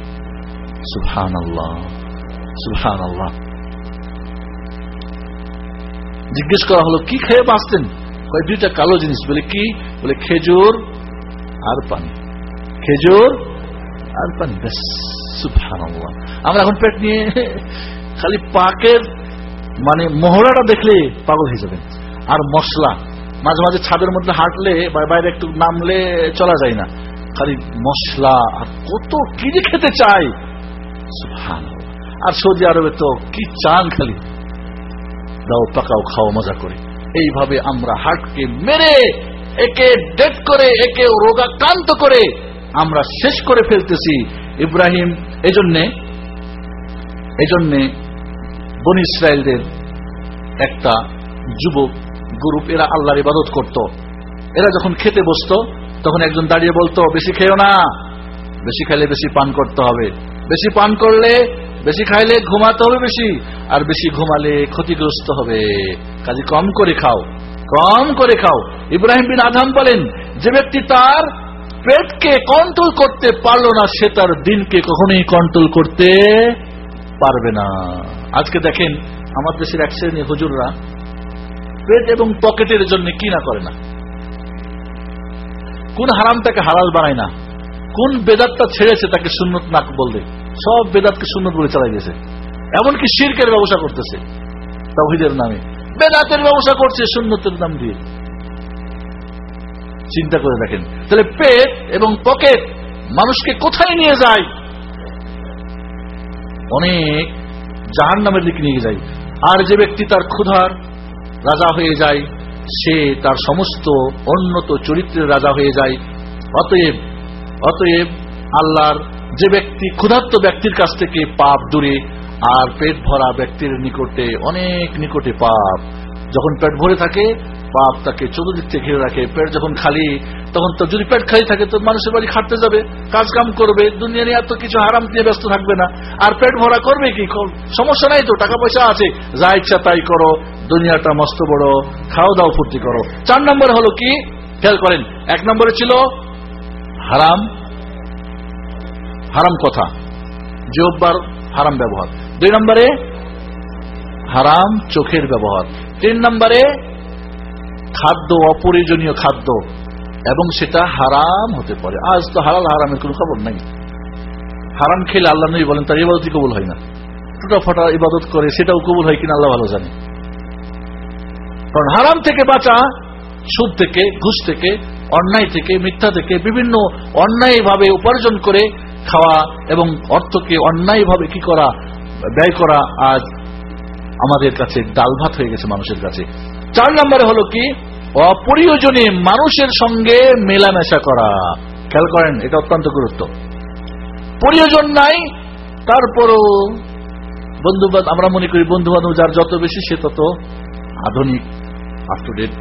সুহান আল্লাহ সুহান আল্লাহ জিজ্ঞেস করা হলো, কি খেয়ে বাঁচতেন? দুইটা কালো জিনিস। বলে, কি? বলে, খেজুর আর পানি। খেজুর আর পানি? আমরা এখন পেট নিয়ে খালি পাকের মানে মোহরাটা দেখলে পাগল হয়ে যাবেন। আর মশলা মাঝে মাঝে ছাদের মধ্যে হাঁটলে বা বাইরে একটু নামলে চলা যায় না। খালি মশলা আর কত কি যে খেতে চাই। আর সৌদি আরবে তো কি চান খালি। দাও, পাকাও, খাও, মজা করে। এইভাবে আমরা হাটকে মেরে, একে ডেট করে, একে রোগাক্রান্ত করে আমরা শেষ করে ফেলতেছি। ইব্রাহিম, এজন্যে এজন্যে বন ইসরায়েলদের একটা যুবক গ্রুপ, এরা আল্লাহর ইবাদত করত। এরা যখন খেতে বসত, তখন একজন দাঁড়িয়ে বলতো, বেশি খেয়েও না, বেশি খাইলে বেশি পান করতে হবে। বেশি পান করলে বেশি খাইলে ঘুমাতে হবে বেশি, আর বেশি ঘুমালে ক্ষতিগ্রস্ত হবে। কাজে কম করে খাও, কম করে খাও। ইব্রাহিম বিন আধাম বলেন, যে ব্যক্তি তার পেটকে কন্ট্রোল করতে পারল না, সে তার দিনকে কখনোই কন্ট্রোল করতে পারবে না। আজকে দেখেন, আমার দেশের এক শ্রেণি হুজুররা পেট এবং পকেটের জন্য কি না করে না। কোন হারামটাকে হালাল বানায় না। কোন বেদাতটা ছেড়েছে তাকে সুন্নত না বললে। সব বেদাতকে সুন্নত বলে চালাই গেছে এমনকি শির্কের ব্যবসা করতেছে তাহিদের নামে। বেদাতের ব্যবসা করছে সুন্নতের নাম দিয়ে। চিন্তা করে দেখেন। তাহলে পেট এবং পকেট মানুষকে কোথায় নিয়ে যায়? অনেক জাহান নামের দিকে নিয়ে যায়। আর যে ব্যক্তি তার ক্ষুধার রাজা হয়ে যায়, সে তার সমস্ত উন্নত চরিত্রের রাজা হয়ে যায়। অতএব অতএব আল্লাহর যে ব্যক্তি ক্ষুধার্ত ব্যক্তির কাছ থেকে পাপ দূরে, আর পেট ভরা ব্যক্তির নিকটে, অনেক নিকটে পাপ। যখন পেট ভরে থাকে, পাপ তাকে চতুর্দিক থেকে ঘিরে রাখে। পেট যখন খালি, তখন তো যদি পেট খালি থাকে, তো মানুষের বাড়ি খাটতে যাবে কাজ কাম করবে, দুনিয়া নিয়ে এত কিছু হারাম নিয়ে ব্যস্ত থাকবে না। আর পেট ভরা করবে কি? সমস্যা নাই তো, টাকা পয়সা আছে, যা ইচ্ছা তাই করো। দুনিয়াটা মস্ত বড় খাওয়া দাওয়া ফুর্তি করো। চার নম্বরে হলো কি? খেয়াল করেন, এক নম্বরে ছিল হারাম। হারাম কথা। জিহ্বার হারাম ব্যবহার। দুই নম্বরে হারাম চোখের ব্যবহার। তিন নম্বরে খাদ্য, অপ্রয়োজনীয় খাদ্য। এবং সেটা হারাম হতে পারে। আজ তো হারাল হারামের কোনো খবর নাই। হারাম খেলে আল্লাহ নবী বলেন, তার ইবাদতই কবুল হয় না। টুটা ফাটা ইবাদত করে, সেটাও কবুল হয় কিনা আল্লাহ ভালো জানে। কারণ হারাম থেকে বাঁচা, সুদ থেকে, ঘুষ থেকে, অন্যায় থেকে, মিথ্যা থেকে, বিভিন্ন অন্যায় ভাবে উপার্জন করে খাওয়া এবং অর্থকে অন্যায় ভাবে কি করা, ব্যয় করা আজ আমাদের কাছে ডাল ভাত হয়ে গেছে মানুষের কাছে। চার নম্বরে হলো কি? অপ্রয়োজনে মানুষের সঙ্গে মেলামেশা করা। খেয়াল করেন, এটা অত্যন্ত গুরুত্ব। প্রয়োজন নাই, তারপরও বন্ধু আমরা মনে করি বন্ধু বান্ধব যার যত বেশি, সে তত আধুনিক। আপ টু ডেট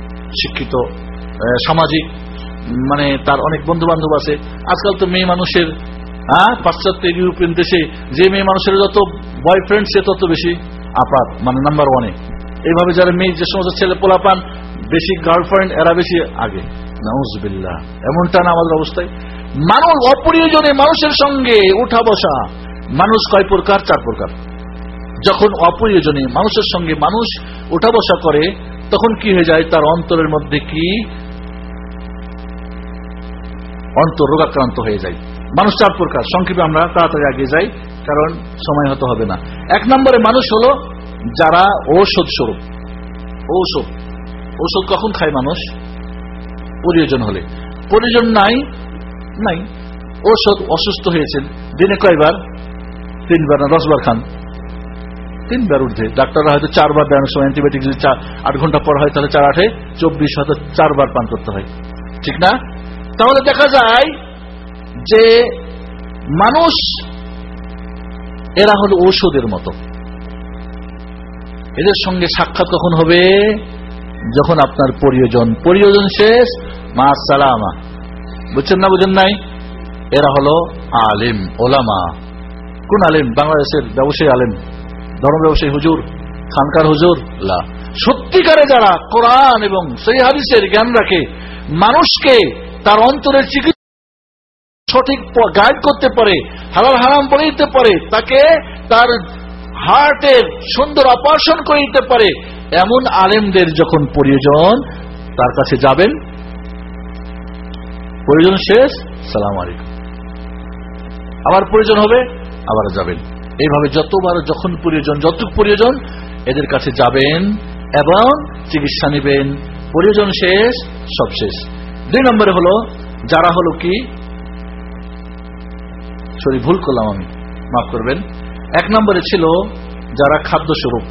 শিক্ষিত সামাজিক মানে তার অনেক বন্ধু বান্ধব আছে। আজকাল তো মেয়ে মানুষের হ্যাঁ পাশ্চাত্য ইউরোপিয়ান দেশে যে মেয়ে মানুষের যত বয়ফ্রেন্ড সে তত বেশি আপাত মানে নাম্বার ওয়ানে এইভাবে যারা মেয়ে, যে সমস্ত ছেলে পোলা পান বেশি গার্লফ্রেন্ড এরা বেশি আগে। নাউজবিল্লাহ। এমনটা না আমাদের অবস্থায়। মানুষ অপ্রয়োজনে মানুষের সঙ্গে উঠা বসা, মানুষ কয় প্রকার, চার প্রকার। যখন অপ্রয়োজনে মানুষের সঙ্গে মানুষ উঠা বসা করে তখন কি হয়ে যায়? তার অন্তরের মধ্যে কি? অন্তর রোগাক্রান্ত হয়ে যায়। মানুষ চার প্রকার সংক্ষেপে আমরা তাড়াতাড়ি আগে যাই, কারণ সময় হতে হবে না। এক নম্বরে মানুষ হলো যারা ঔষধ স্বরূপ। ঔষধ। ঔষধ কখন খায় মানুষ? প্রয়োজন হলে। প্রয়োজন নাই? নাই। ঔষধ অসুস্থ হয়েছেন। দিনে কয়বার? তিনবার না, দশবার খান। তিনবার উঠে ডাক্তাররা হয়তো চারবার দেয় সময় অ্যান্টিবায়োটিক যদি আট ঘণ্টা পর হয়, তাহলে চার আটে চব্বিশ হয়তো চারবার পান করতে হয়। ঠিক না? তাহলে দেখা যায় যে মানুষ, এরা হলো ঔষধের মতো। এদের সঙ্গে সাক্ষাৎ কখন হবে? যখন আপনার প্রয়োজন প্রয়োজন শেষ, মা সালামা। বুঝছেন না, বুঝেন নাই? এরা হলো আলিম, ওলামা। কোন আলিম? বাংলাদেশের ব্যবসায়ী আলিম। ধর্ম ব্যবসায়ী হুজুর, খানকার হুজুর, লা। সত্যিকারে যারা কোরআন এবং সেই হাদিসের জ্ঞান রাখে, মানুষকে তার অন্তরের চিকিৎসা সঠিক গাইড করতে পারে, হালাল হারাম বলে দিতে পারে, তাকে তার হার্টের সুন্দর অপারেশন করে দিতে পারে, এমন আলেমদের যখন প্রয়োজন, তার কাছে যাবেন। প্রয়োজন শেষ, সালাম আলাইকুম। আবার প্রয়োজন হবে, আবার যাবেন। এইভাবে যতবার যখন প্রয়োজন, যতটুক প্রয়োজন এদের কাছে যাবেন এবং চিকিৎসা নেবেন, প্রয়োজন শেষ, সব শেষ। দুই নম্বরে হলো, যারা হলো কি? সরি, ভুল করলাম আমি, মাফ করবেন। এক নম্বরে ছিল যারা খাদ্য স্বরূপ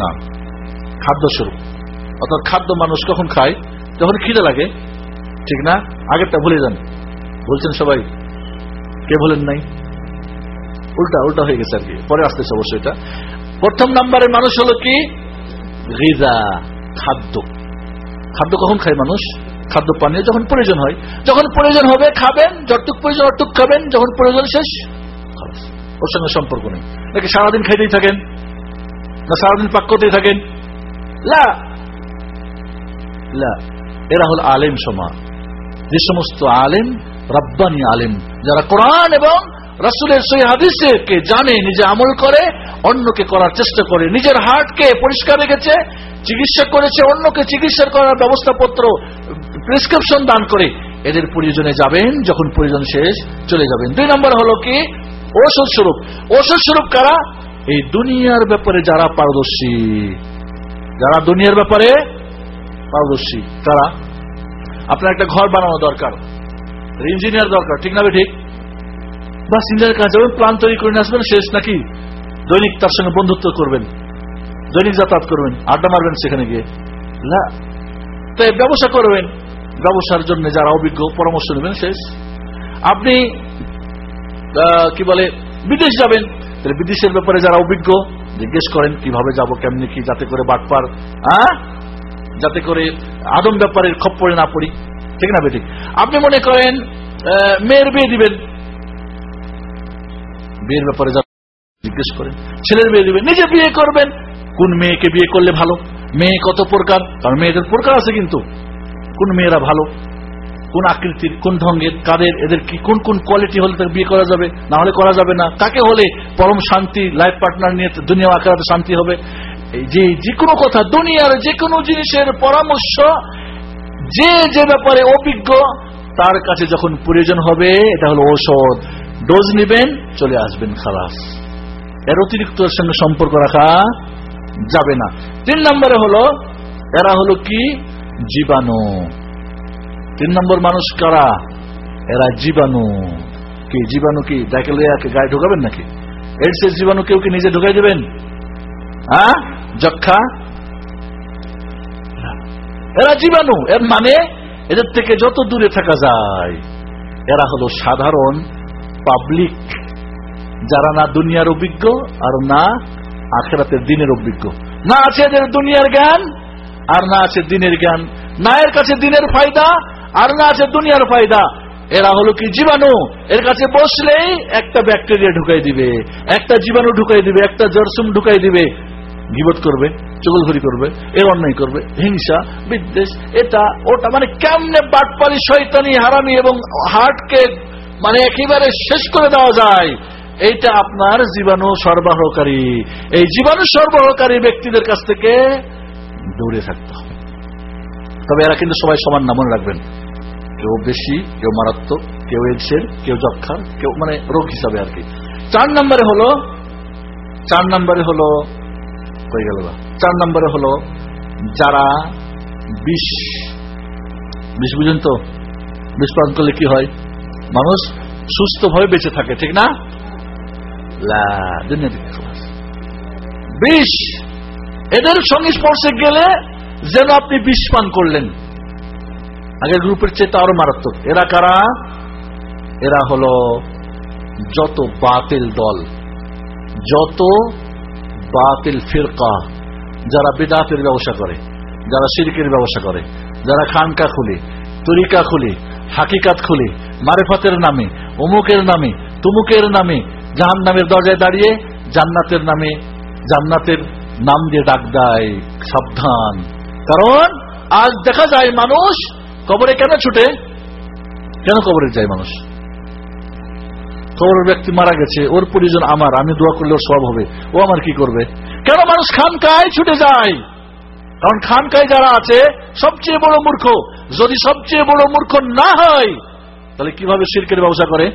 না খাদ্য স্বরূপ অর্থাৎ খাদ্য মানুষ কখন খায়? যখন খিদে লাগে, ঠিক না? আগেরটা ভুলে যান। বলছেন সবাই কে বলেন নাই? উল্টা উল্টা হয়ে গেছে আর কি। পরে আসতেছে অবশ্যই এটা। প্রথম নাম্বারের মানুষ হলো কি? গিজা, খাদ্য। খাদ্য কখন খায় মানুষ? খাদ্য পানীয় যখন প্রয়োজন হয়। যখন প্রয়োজন হবে খাবেন, যতটুক প্রয়োজন অটুক খাবেন, যখন প্রয়োজন শেষ ওর সঙ্গে সম্পর্ক নেই। নাকি সারাদিন খাইতেই থাকেন, না সারাদিন পাক করতেই থাকেন। লা। এরা হল আলেম সমাজ। যে সমস্ত আলেম রব্বানি আলেম। যারা কোরআন এবং রাসুলের সই হাদিসকে জানে, নিজে আমল করে, অন্যকে করার চেষ্টা করে, নিজের হার্টকে পরিষ্কার রেখেছে, চিকিৎসা করেছে, অন্যকে চিকিৎসা করার ব্যবস্থাপত্র, প্রেসক্রিপশন দান করে, এদের প্রয়োজনে যাবেন, যখন প্রয়োজন শেষ, চলে যাবেন। দুই নম্বর হলো কি? ঔষধ স্বরূপ। ওষুধ স্বরূপ কারা? এই দুনিয়ার ব্যাপারে যারা পারদর্শী। যারা দুনিয়ার ব্যাপারে পারদর্শী। তারা আপনার একটা ঘর বানানো দরকার। ইঞ্জিনিয়ার দরকার, ঠিক না ঠিক বাস ইঞ্জিনিয়ার কাজ যাবেন প্ল্যান তৈরি করে আসবেন, শেষ নাকি? দৈনিক তার সঙ্গে বন্ধুত্ব করবেন, দৈনিক যাতায়াত করবেন, আড্ডা মারবেন সেখানে গিয়ে। না। তাই ব্যবসা করবেন, ব্যবসার জন্য যারা অভিজ্ঞ, পরামর্শ নেবেন, শেষ। আপনি কি বলে, বিদেশ যাবেন, তাহলে বিদেশের ব্যাপারে যারা অভিজ্ঞ, জিজ্ঞেস করেন, কীভাবে যাব, কেমনি কি, যাতে করে বাটপার যাতে করে আদম ব্যাপারের খপ্পরে না পড়ি। ঠিক না বেঠিক? আপনি মনে করেন মেয়ের বিয়ে দিবেন। বিয়ের ব্যাপারে জিজ্ঞেস করেন, ছেলের বিয়ে দিবেন, নিজে বিয়ে করবেন। কোন মেয়েকে বিয়ে করলে ভালো? মেয়ে কত প্রকার? কারণ মেয়েদের প্রকার আছে কিন্তু। কোন মেয়েরা ভালো? কোন আকৃতির, কোন ঢঙ্গের, কাদের, এদের কি, কোন কোন কোয়ালিটি হলে তাকে বিয়ে করা যাবে? না হলে করা যাবে না। কাকে হলে পরম শান্তি লাইফ পার্টনার নিয়ে দুনিয়া আকারে শান্তি হবে? যে যে কোনো কথা, দুনিয়ার যে কোনো জিনিসের পরামর্শ যে যে ব্যাপারে অভিজ্ঞ, তার কাছে যখন প্রয়োজন হবে, এটা হলো ঔষধ। ডোজ নিবেন, চলে আসবেন খালাস। এর অতিরিক্ত সঙ্গে সম্পর্ক রাখা যাবে না। তিন নম্বরে হলো, এরা হলো কি? জীবাণু। তিন নম্বর মানুষ কারা? এরা জীবাণু। কি জীবাণু কি? ডাকে লইয়াকে গায়ে ঢোকাবেন নাকি? এডসের জীবাণু কেউ কি নিজে ঢুকাই দেবেন? হ্যাঁ? যক্ষা? এরা জীবাণু। এর মানে এদের থেকে যত দূরে থাকা যায়, এরা হলো সাধারণ পাবলিক যারা না দুনিয়ার অভিজ্ঞ আর না আখেরাতের দিনের অভিজ্ঞ। না আছে এদের দুনিয়ার জ্ঞান আর না আছে দিনের জ্ঞান। না এর কাছে দিনের ফায়দা আর না আছে দুনিয়ার ফায়দা। এরা হলো কি জীবাণু? এর কাছে বসলেই একটা ব্যাকটেরিয়া ঢুকাই দিবে, একটা জীবাণু ঢুকাই দিবে, একটা জরসুম ঢুকাই দিবে। গিবত করবে চগলঘড়ি করবে, এর অন্যায় করবে, হিংসা, বিদ্বেষ, এটা, ওটা মানে কেমনে বাটপালি শয়তানি, হারামি এবং হার্টকে মানে একেবারে শেষ করে দেওয়া যায়, এইটা আপনার জীবাণু সরবরাহকারী। এই জীবাণু সরবরাহকারী ব্যক্তিদের কাছ থেকে দূরে থাকতে হবে। তবে এরা কিন্তু সবাই সমান না, মনে রাখবেন। কেউ বেশি, কেউ মারাত্মক, কেউ এডসের কেউ যক্ষার কেউ মানে রোগ হিসাবে আর কি। চার নম্বরে হলো, চার নম্বরে হলো হয়ে গেল চার নম্বরে হলো, যারা বিষ বিষ বুঝেন তো? বিষ পান করলে কি হয়? মানুষ সুস্থভাবে বেঁচে থাকে, ঠিক না। বিষ, এদের সংস্পর্শে গেলে যেন আপনি বিষ পান করলেন। আগের গ্রুপের চেয়ে আরও মারাত্মক। এরা কারা? এরা হলো যত বাতিল দল, যত বাতিল ফিরকা, যারা বিদাতের ব্যবসা করে, যারা সিরকের ব্যবসা করে, যারা খানকা খুলি, তরিকা খুলি, হাকিকাত খুলি, মারেফাতের নামে অমুকের নামে, তুমুকের নামে জাহান নামের দরজায় দাঁড়িয়ে জান্নাতের নামে, জান্নাতের নাম দিয়ে ডাক দেয়, সাবধান। কারণ আজ দেখা যায় মানুষ কবরে কেন ছুটে? কেন কবরে যায় মানুষ? কবরের ব্যক্তি মারা গেছে, ওর পরিজন আমার, আমি দোয়া করলে ওর সব হবে। ও আমার কি করবে? কেন মানুষ খানকায় ছুটে যায়? কারণ খানকায় যারা আছে, সবচেয়ে বড় মূর্খ। যদি সবচেয়ে বড় মূর্খ না হয়, তাহলে কীভাবে শিরকের ব্যবসা করে?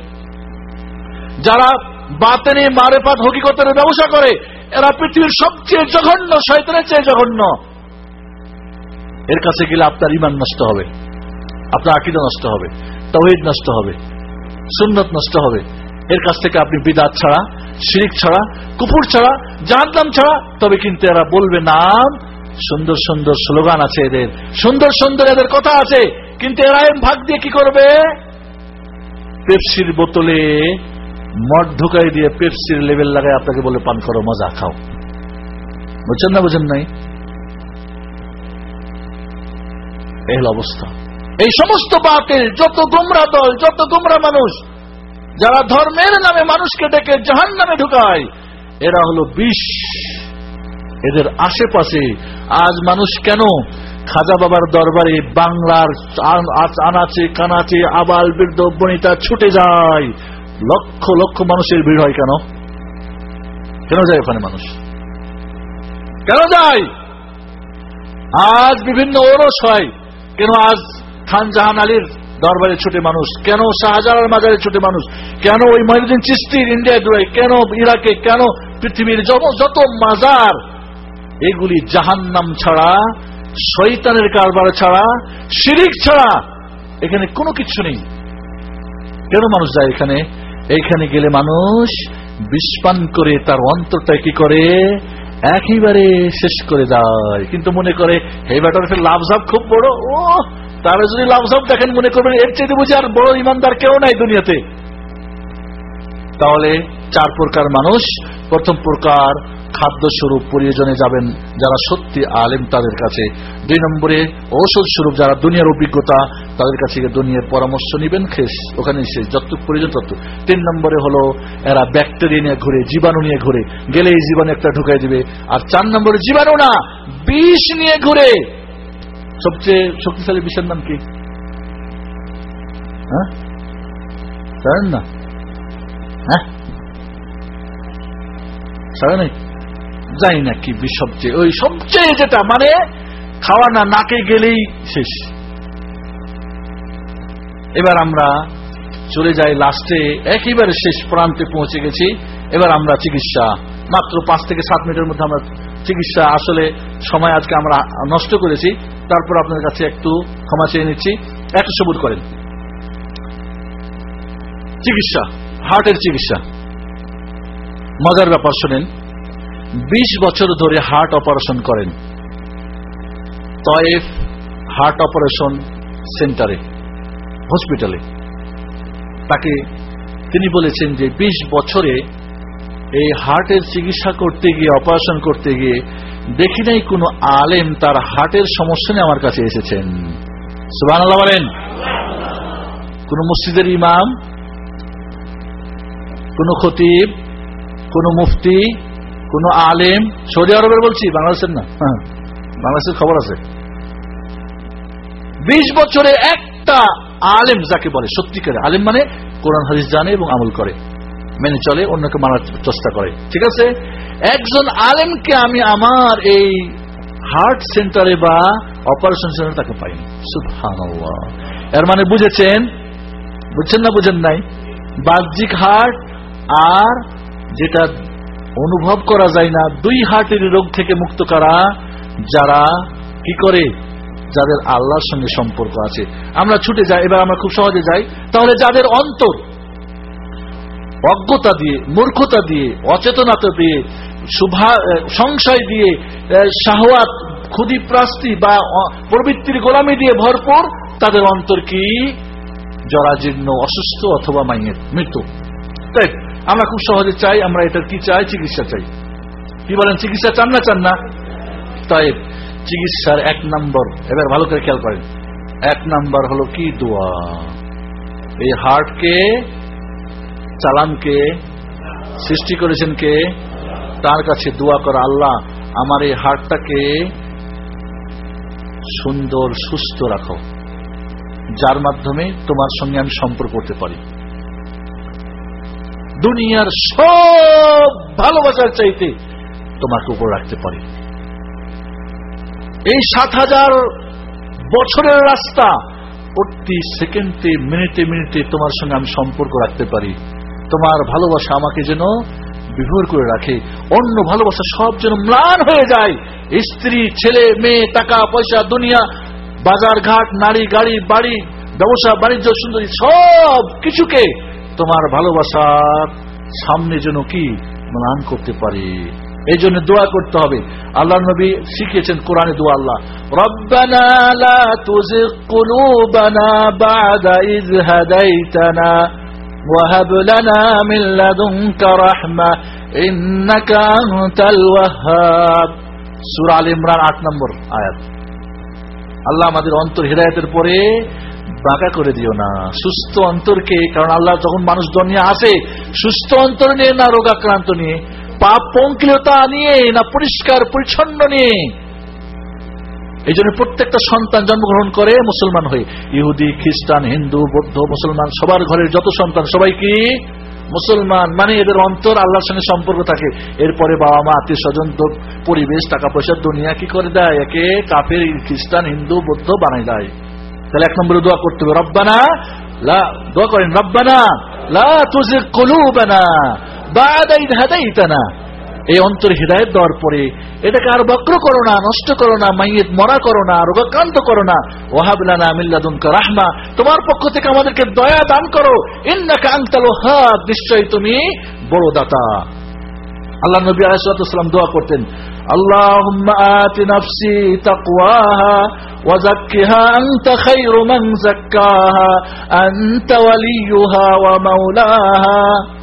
যারা বাতেনে মারেপাত হকিকতের ব্যবসা করে, এরা পৃথিবীর সবচেয়ে জঘন্য, শয়তানের চেয়ে জঘন্য। এর কাছে গেলে আপনার ইমান নষ্ট হবে। আপনার আকিদা নষ্ট হবে। তহিদ নষ্ট হবে। সুন্নত নষ্ট হবে। এর কাছ থেকে আপনি বিদাত ছাড়া, শিরিক ছাড়া কুপুর ছাড়া, জাহান্নাম ছাড়া তবে কিন্তু এরা বলবে, নাম, সুন্দর সুন্দর স্লোগান আছে এদের। সুন্দর সুন্দর এদের কথা আছে। কিন্তু এরা এম ভাগ দিয়ে কি করবে? পেপসির বোতলে মদ ঢুকাই দিয়ে পেপসির লেভেল লাগায় আপনাকে বলে, পান করো, মজা খাও। বুঝছেন না, বুঝেন নাই? এই হলো অবস্থা। এই সমস্ত বাতিল, যত গুমরা দল, যত গুমরা মানুষ যারা ধর্মের নামে মানুষকে ডেকে জাহান নামে ঢুকায়, এরা হলো বিষ। এদের আশেপাশে আজ মানুষ কেন? খাজা বাবার দরবারে বাংলার আনাচে, কানাচে, আবাল, বৃদ্ধ, বনিতা ছুটে যায়। লক্ষ লক্ষ মানুষের ভিড় হয় কেন? কেন যায় ওখানে মানুষ? কেন যায়? আজ বিভিন্ন ওরস হয়। কেন আজ খান জাহান আলীর দরবারে ছুটে মানুষ। কেন শাহজালার মাজারে ছুটে মানুষ? কেন ওই মহিউদ্দিন চিস্তির ইন্ডিয়ায় দৌড়ায়? কেন ইরাকে? কেন পৃথিবীর যত- মাজার? এগুলি জাহান্নাম ছাড়া শৈতানের কারবার ছাড়া, শিরিক ছাড়া এখানে কোনো কিছু নেই। কেন মানুষ যায় এখানে? এইখানে গেলে মানুষ বিষপান করে, তার অন্তরটা কি করে? একেবারে শেষ করে যায়। কিন্তু মনে করে, হে ব্যাটার লাভ খুব বড়। ও তাহলে যদি লাভ সাব দেখেন, মনে করবেন এর চেয়ে বুঝি আর বড় ইমানদার কেউ নাই দুনিয়াতে। তাহলে চার প্রকার মানুষ। প্রথম প্রকার খাদ্য স্বরূপ প্রয়োজনে যাবেন যারা সত্যি আলেম তাদের কাছে। দুই নম্বরে ঔষধ স্বরূপ যারা দুনিয়ার অভিজ্ঞতা তাদের কাছে দুনিয়ার পরামর্শ নিবেন, খেস, ওখানে শেষ যতটুক প্রয়োজন ততটুক। তিন নম্বরে হলো এরা ব্যাকটেরিয়া নিয়ে ঘুরে, জীবাণু নিয়ে ঘুরে গেলে এই জীবাণু একটা ঢুকাই দিবে। আর চার নম্বরে জীবাণু না, বিষ নিয়ে ঘুরে। সবচেয়ে শক্তিশালী বিষের নাম কি? হ্যাঁ? জানেন না? হ্যাঁ? জানি না কি সবচেয়ে ওই সবচেয়ে যেটা মানে খাওয়া না, নাকে গেলেই শেষ। এবার আমরা চলে যাই লাস্টে একেবারে শেষ প্রান্তে পৌঁছে গেছি। এবার আমরা চিকিৎসা, মাত্র পাঁচ থেকে সাত মিনিটের মধ্যে আমরা চিকিৎসা আসলে সময় আজকে আমরা নষ্ট করেছি, তারপর আপনার কাছে একটু ক্ষমা চেয়ে নিচ্ছি। একটু সবুর করেন। চিকিৎসা, হার্টের চিকিৎসা। মজার ব্যাপার শোনেন, বিশ বছর ধরে হার্ট অপারেশন করেন। তয়েফ হার্ট অপারেশন সেন্টারে, হসপিটালে। তাকে তিনি বলেছেন যে ২০ বছরে এই হার্টের চিকিৎসা করতে গিয়ে, অপারেশন করতে গিয়ে দেখি নাই কোনো আলেম তার হার্টের সমস্যা নিয়ে আমার কাছে এসেছেন। সুবাহ বলেন। কোন মসজিদের ইমাম, কোন খতিব, কোন মুফতি, কোন আলেম, সৌদি আরবের বলছি, বাংলাদেশের না হ্যাঁ বাংলাদেশের খবর আছে। বিশ বছরে একটা আলেম যাকে বলে, সত্যিকার আলেম মানে কোরআন, হাদিস জানে এবং আমল করে। মেনে চলে, অন্যকে মানার চেষ্টা করে। ঠিক আছে? একজন আলেমকে আমি আমার এই হার্ট সেন্টারে বা অপারেশন সেন্টারে তাকে পাইনি। সুবহানাল্লাহ। এর মানে বুঝেছেন? বুঝছেন না বুঝেন নাই? বাহ্যিক হার্ট আর যেটা অনুভব করা যায় না, দুই হার্টের রোগ থেকে মুক্ত করা, যারা কি করে? যাদের আল্লাহর সঙ্গে সম্পর্ক আছে। আমরা ছুটে যাই, এবার আমরা খুব সহজে যাই। তাহলে যাদের অন্তর অজ্ঞতা দিয়ে, মূর্খতা দিয়ে, অচেতনতা দিয়ে সংশয় দিয়ে শাহওয়াত ক্ষুদি প্রাস্তি বা প্রবৃত্তির গোলামি দিয়ে ভরপুর, তাদের অন্তর কি? জরাজীর্ণ, অসুস্থ অথবা মাইয়ের মৃত্যু। তাই আমরা খুব সহজে চাই, আমরা এটার কি চাই? চিকিৎসা চাই। কি বলেন, চিকিৎসা চান না চান না? তাই চিকিৎসার এক নম্বর, এবার ভালো করে খেয়াল করেন। এক নম্বর হলো কি দোয়া? এই হার্টকে চালানকে সৃষ্টি করেছেন কে? তার কাছে দোয়া করা, আল্লাহ, আমার এই হার্টটাকে সুন্দর, সুস্থ রাখো। যার মাধ্যমে তোমার সঙ্গে আমি সম্পর্ক করতে পারি। দুনিয়ার সব ভালোবাসার চাইতে তোমাকে উপর রাখতে পারি। এই সাত হাজার বছরের রাস্তা প্রতি সেকেন্ডে, মিনিটে মিনিটে তোমার সঙ্গে আমি সম্পর্ক রাখতে পারি। তোমার ভালোবাসা আমাকে যেন বিভোর করে রাখে। অন্য ভালোবাসা সব যেন ম্লান হয়ে যায়। স্ত্রী, ছেলে, মেয়ে, টাকা, পয়সা, দুনিয়া বাজার ঘাট নারী, গাড়ি, বাড়ি, ব্যবসা, বাণিজ্য, সুন্দরী, সব কিছুকে তোমার ভালোবাসার সামনে যেন কি ম্লান করতে পারি। এই জন্য দোয়া করতে হবে। আল্লাহ নবী শিখিয়েছেন কোরআনে দোয়া আল্লাহ وهب لنا من لدنك رحمة إنك أنت الوهاب সূরা আল ইমরান 8 নম্বর আয়াত আল্লাহ আমাদের অন্তর হিদায়াতের পরে বাঁকা করে দিও না সুস্থ অন্তরকে কারণ আল্লাহ যখন মানুষ দুনিয়া আসে সুস্থ অন্তর নিয়ে না রোগাক্রান্ত নিয়ে পাপ পঙ্কিলতা নিয়ে না পরিষ্কার পরিচ্ছন্ন নিয়ে এই জন্য প্রত্যেকটা সন্তান জন্মগ্রহণ করে মুসলমান হয়ে। ইহুদি, খ্রিস্টান, হিন্দু, বৌদ্ধ, মুসলমান, সবার ঘরের যত সন্তান, সবাই কি? মুসলমান। মানে এদের অন্তর আল্লাহর সঙ্গে সম্পর্ক থাকে। এরপরে বাবা মা আত্মীয় স্বজন পরিবেশ টাকা পয়সা দুনিয়া কি করে দেয়? একে কাফের, খ্রিস্টান, হিন্দু, বৌদ্ধ বানাই দেয়। তাহলে এক নম্বরে দোয়া করতে হবে, রব্বানা দোয়া করেন, রব্বানা, লা তুজিগ কুলুবানা বাদা ইদ হাদাইতানা। এই অন্তর হৃদায়ত দেওয়ার পরে এটাকে আর বক্র করো না, নষ্ট করো না, মাইয়ের মরা করো না, রোগাক্রান্ত করো না। ওহাবিলানা মিল্লাদুমকা রাহমা। তোমার পক্ষ থেকে আমাদেরকে দয়া দান করো। ইন্নাকা আংতালো হা নিশ্চয় তুমি বড় দাতা। আল্লাহ নবী আলাইসালাম দোয়া করতেন আল্লাহ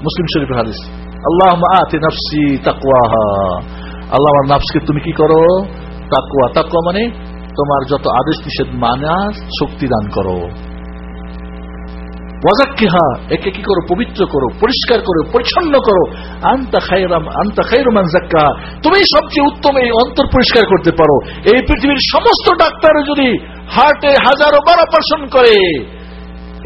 মুসলিম শরীফ হাদিস। আল্লাহ আতে আল্লাহ আমার তুমি কি করো? তাকুয়া তাকুয়া মানে তোমার যত আদেশ নিষেধ মানা শক্তি দান করো। একে কি করো? পবিত্র করো, পরিষ্কার করো, পরিচ্ছন্ন করো। আন্তা খাইরাম আন্তা তুমি সবচেয়ে উত্তম এই অন্তর পরিষ্কার করতে পারো। এই পৃথিবীর সমস্ত ডাক্তার যদি হার্টে হাজারো বারো অপারেশন করে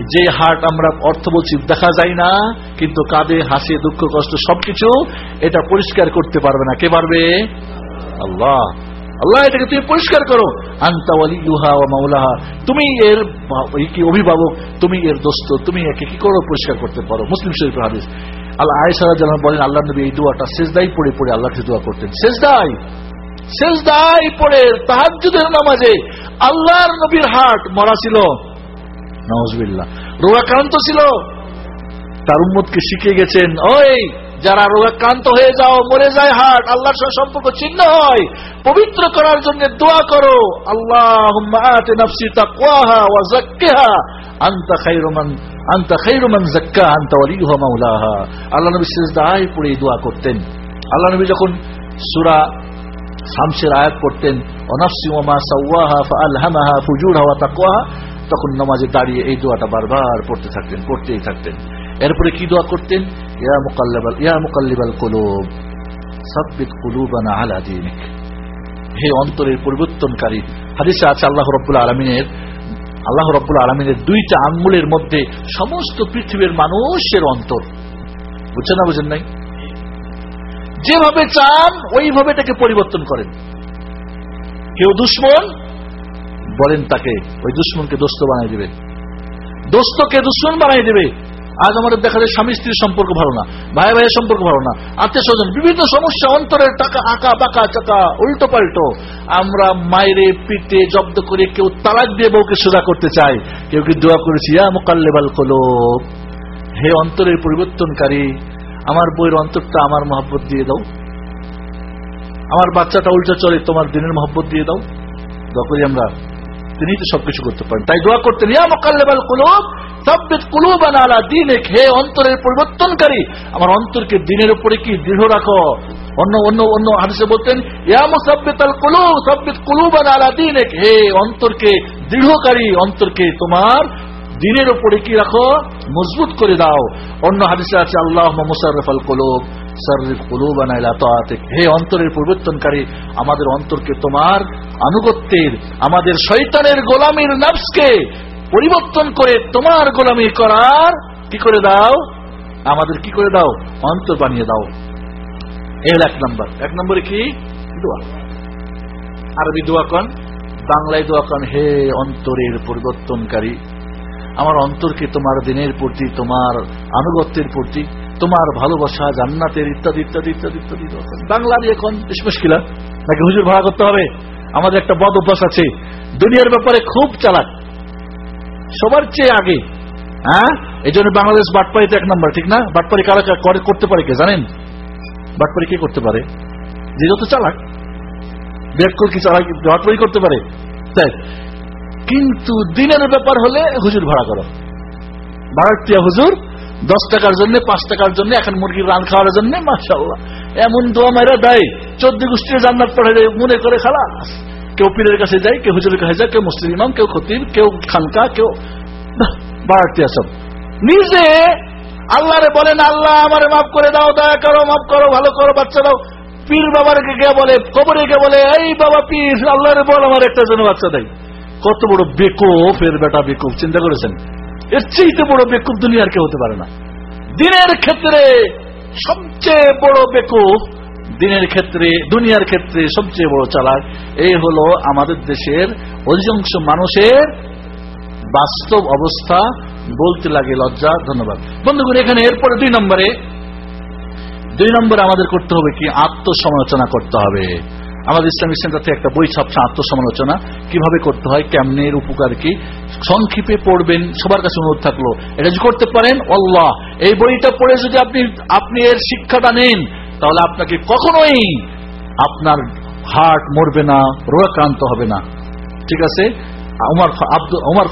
যে হার্ট আমরা অর্থ বলছি, দেখা যায় না, কিন্তু কাঁদে হাসি, দুঃখ, কষ্ট, সবকিছু এটা পরিষ্কার করতে পারবে না। কে পারবে? আল্লাহ। আল্লাহ, এটাকে তুমি পরিষ্কার করো। আন্তাওয়ালি ইউহা ও মাওলাহা। তুমি এর কি অভিভাবক? তুমি এর দোস্ত। তুমি একে কি করো পরিষ্কার করতে পারো? মুসলিম শরীফ হাদিস। আল্লাহ আয়েশা যেন বলেন আল্লাহ নবী এই দোয়াটা শেষদাই পড়ে পড়ে আল্লাহ কাছে দোয়া করতেন। শেষদাই শেষদাই পড়ে তাহাজ্জুদের নামাজে। আল্লাহর নবীর হাট মরা ছিল। নওয়াজবিল্লাহ রোগাক্রান্ত ছিল। তার উম্মতকে শিখিয়ে গেছেন, ওই, যারা রোগাক্রান্ত হয়ে যাও, মরে যায় হাট, আল্লাহর সঙ্গে সম্পর্ক ছিন্ন হয়, পবিত্র করার জন্য দোয়া করো। আল্লাহ আল্লাহ নবী পড়ে দোয়া করতেন। আল্লাহ নবী যখন সূরা শামসের আয়াত পড়তেন অনাফসি ওমা ফুজুরহা ওয়া তাকওয়াহা। তখন নামাজে দাঁড়িয়ে এই দোয়াটা বারবার পড়তে থাকতেন, পড়তেই থাকতেন। এরপরে কি দোয়া করতেন? ইয়া মুকাল্লিবাল ইয়া মুকাল্লিবাল কুলুব, সাব্বিত কুলুবানা আলা দীনিক। হে অন্তরের পরিবর্তনকারী, হাদিসে আছে আল্লাহ রাব্বুল আলামিনের, আল্লাহ রাব্বুল আলামিনের দুইটা আঙ্গুলের মধ্যে সমস্ত পৃথিবীর মানুষের অন্তর। বুঝছেন না বুঝেন নাই? যেভাবে চান, ওইভাবে এটাকে পরিবর্তন করেন। কেউ দুশ্মন বলেন তাকে, ওই দুশ্মনকে দোস্ত বানাই দেবে। দোস্তকে দুশ্মন বানাই দেবে। আজ আমাদের দেখা যায় স্বামী স্ত্রীর সম্পর্ক ভালো না, ভাই ভাইয়ের সম্পর্ক ভালো না, আত্মীয় স্বজন, বিভিন্ন সমস্যা, অন্তরের টাকা, আঁকা, বাঁকা, চাকা, উল্টো পাল্টো। আমরা মায়েরে পিটে জব্দ করে কেউ তালাক দিয়ে বউকে সোজা করতে চাই। কেউ কি দোয়া করেছি মোকাল্লেবাল কলোব, হে অন্তরের পরিবর্তনকারী, আমার বইয়ের অন্তরটা আমার মহব্বত দিয়ে দাও। আমার বাচ্চাটা উল্টা চলে, তোমার দিনের মহব্বত দিয়ে দাও। দোয়া করি আমরা। তিনি তো সবকিছু করতে পারেন। তাই দোয়া করতেন ইয়া মোকাল্লেবাল কুলুব, সাব্বিত কুলুবানা আলা দীনিক, হে অন্তরের পরিবর্তনকারী, আমার অন্তরকে দিনের উপরে কি দৃঢ় রাখো? অন্য অন্য অন্য হাদিসে বলতেন, ইয়া মুসাব্বিতাল কুলুব, সাব্বিত কুলুবানা আলা দীনিক, হে অন্তরকে দৃঢ়কারী, অন্তরকে তোমার দিনের উপরে কি রাখো? মজবুত করে দাও। অন্য হাদিসে আছে আল্লাহ মুসারফাল কুলুব। হে অন্তরের পরিবর্তনকারী, আমাদের অন্তরকে তোমার আনুগত্যের, আমাদের শয়তানের গোলামীর নফসকে পরিবর্তন করে তোমার গোলামি করার কি করে দাও? আমাদের কি করে দাও? অন্তর বানিয়ে দাও। হলো এক নম্বর। এক নম্বরে কি? আরবি দোয়া কন। বাংলায় দোয়া কন, হে অন্তরের পরিবর্তনকারী, আমার অন্তরকে তোমার দিনের প্রতি, তোমার আনুগত্যের প্রতি তোমার ভালোবাসা, জান্নাতের ইত্যাদি ইত্যাদি ইত্যাদি ইত্যাদি করেন। এখন বেশ মুশকিলা নাকি হুজুর ভাড়া করতে হবে? আমাদের একটা বদ অভ্যাস আছে। দুনিয়ার ব্যাপারে খুব চালাক। সবার চেয়ে আগে হ্যাঁ? এই জন্য বাংলাদেশ বাটপাড়িতে এক নম্বর, ঠিক না? বাটপাড়ি কারা কারা করে করতে পারে কে, জানেন? বাটপাড়ি কে করতে পারে? যে যত চালাক বিরাট কি চালাক বাটপাড়ি করতে পারে। তাই, কিন্তু দিনের ব্যাপার হলে হুজুর ভাড়া করো। ভাড়াটিয়া হুজুর দশ টাকার জন্য, পাঁচ টাকার জন্য, এখন মুরগির রান খাওয়ার জন্য মাসাল্লাহ এমন দোয়া মাইরা দেয়, চোদ্দ গোষ্ঠীর জান্নাত পড়ে দেয়, মনে করে খালা কেউ পীরের কাছে যায়, কেউ হুজুরের কাছে যায়, কেউ মুসলিম ইমাম, কেউ খতিব, কেউ খানকা, কেউ বাড়াটিয়া সব নিজে আল্লাহরে বলেন, আল্লাহ, আমারে মাফ করে দাও, দয়া করো, মাফ করো, ভালো করো, বাচ্চা দাও। পীর বাবারকে গিয়ে বলে, কবরে গিয়ে বলে, এই বাবা পীর, আল্লাহরে বল, আমার একটা জন্য বাচ্চা দেয়। কত বড় বেকুফ এর বেটা বেকুফ, চিন্তা করেছেন? এর চেয়ে বড় বেকুফ দুনিয়ার কেউ হতে পারে না। দিনের ক্ষেত্রে সবচেয়ে বড় বেকুফ দিনের ক্ষেত্রে, দুনিয়ার ক্ষেত্রে সবচেয়ে বড় চালাক, এই হলো আমাদের দেশের অধিকাংশ মানুষের বাস্তব অবস্থা বলতে লাগে লজ্জা, ধন্যবাদ। বন্ধুগণ, এখানে এরপরে দুই নম্বরে দুই নম্বরে আমাদের করতে হবে কি? আত্মসমালোচনা করতে হবে। আমাদের ইসলামিক সেন্টার একটা বই ছাপছে, আত্মসমালোচনা। কীভাবে করতে হয় কেমনের উপকার কি? সংক্ষেপে পড়বেন, সবার কাছে অনুরোধ থাকল, এটা যদি করতে পারেন অল্লাহ এই বইটা পড়ে যদি আপনি আপনি এর শিক্ষাটা নেন, তাহলে আপনাকে কখনোই আপনার হার্ট মরবে না, রোগাক্রান্ত হবে না। ঠিক আছে? আমার ফা- আমার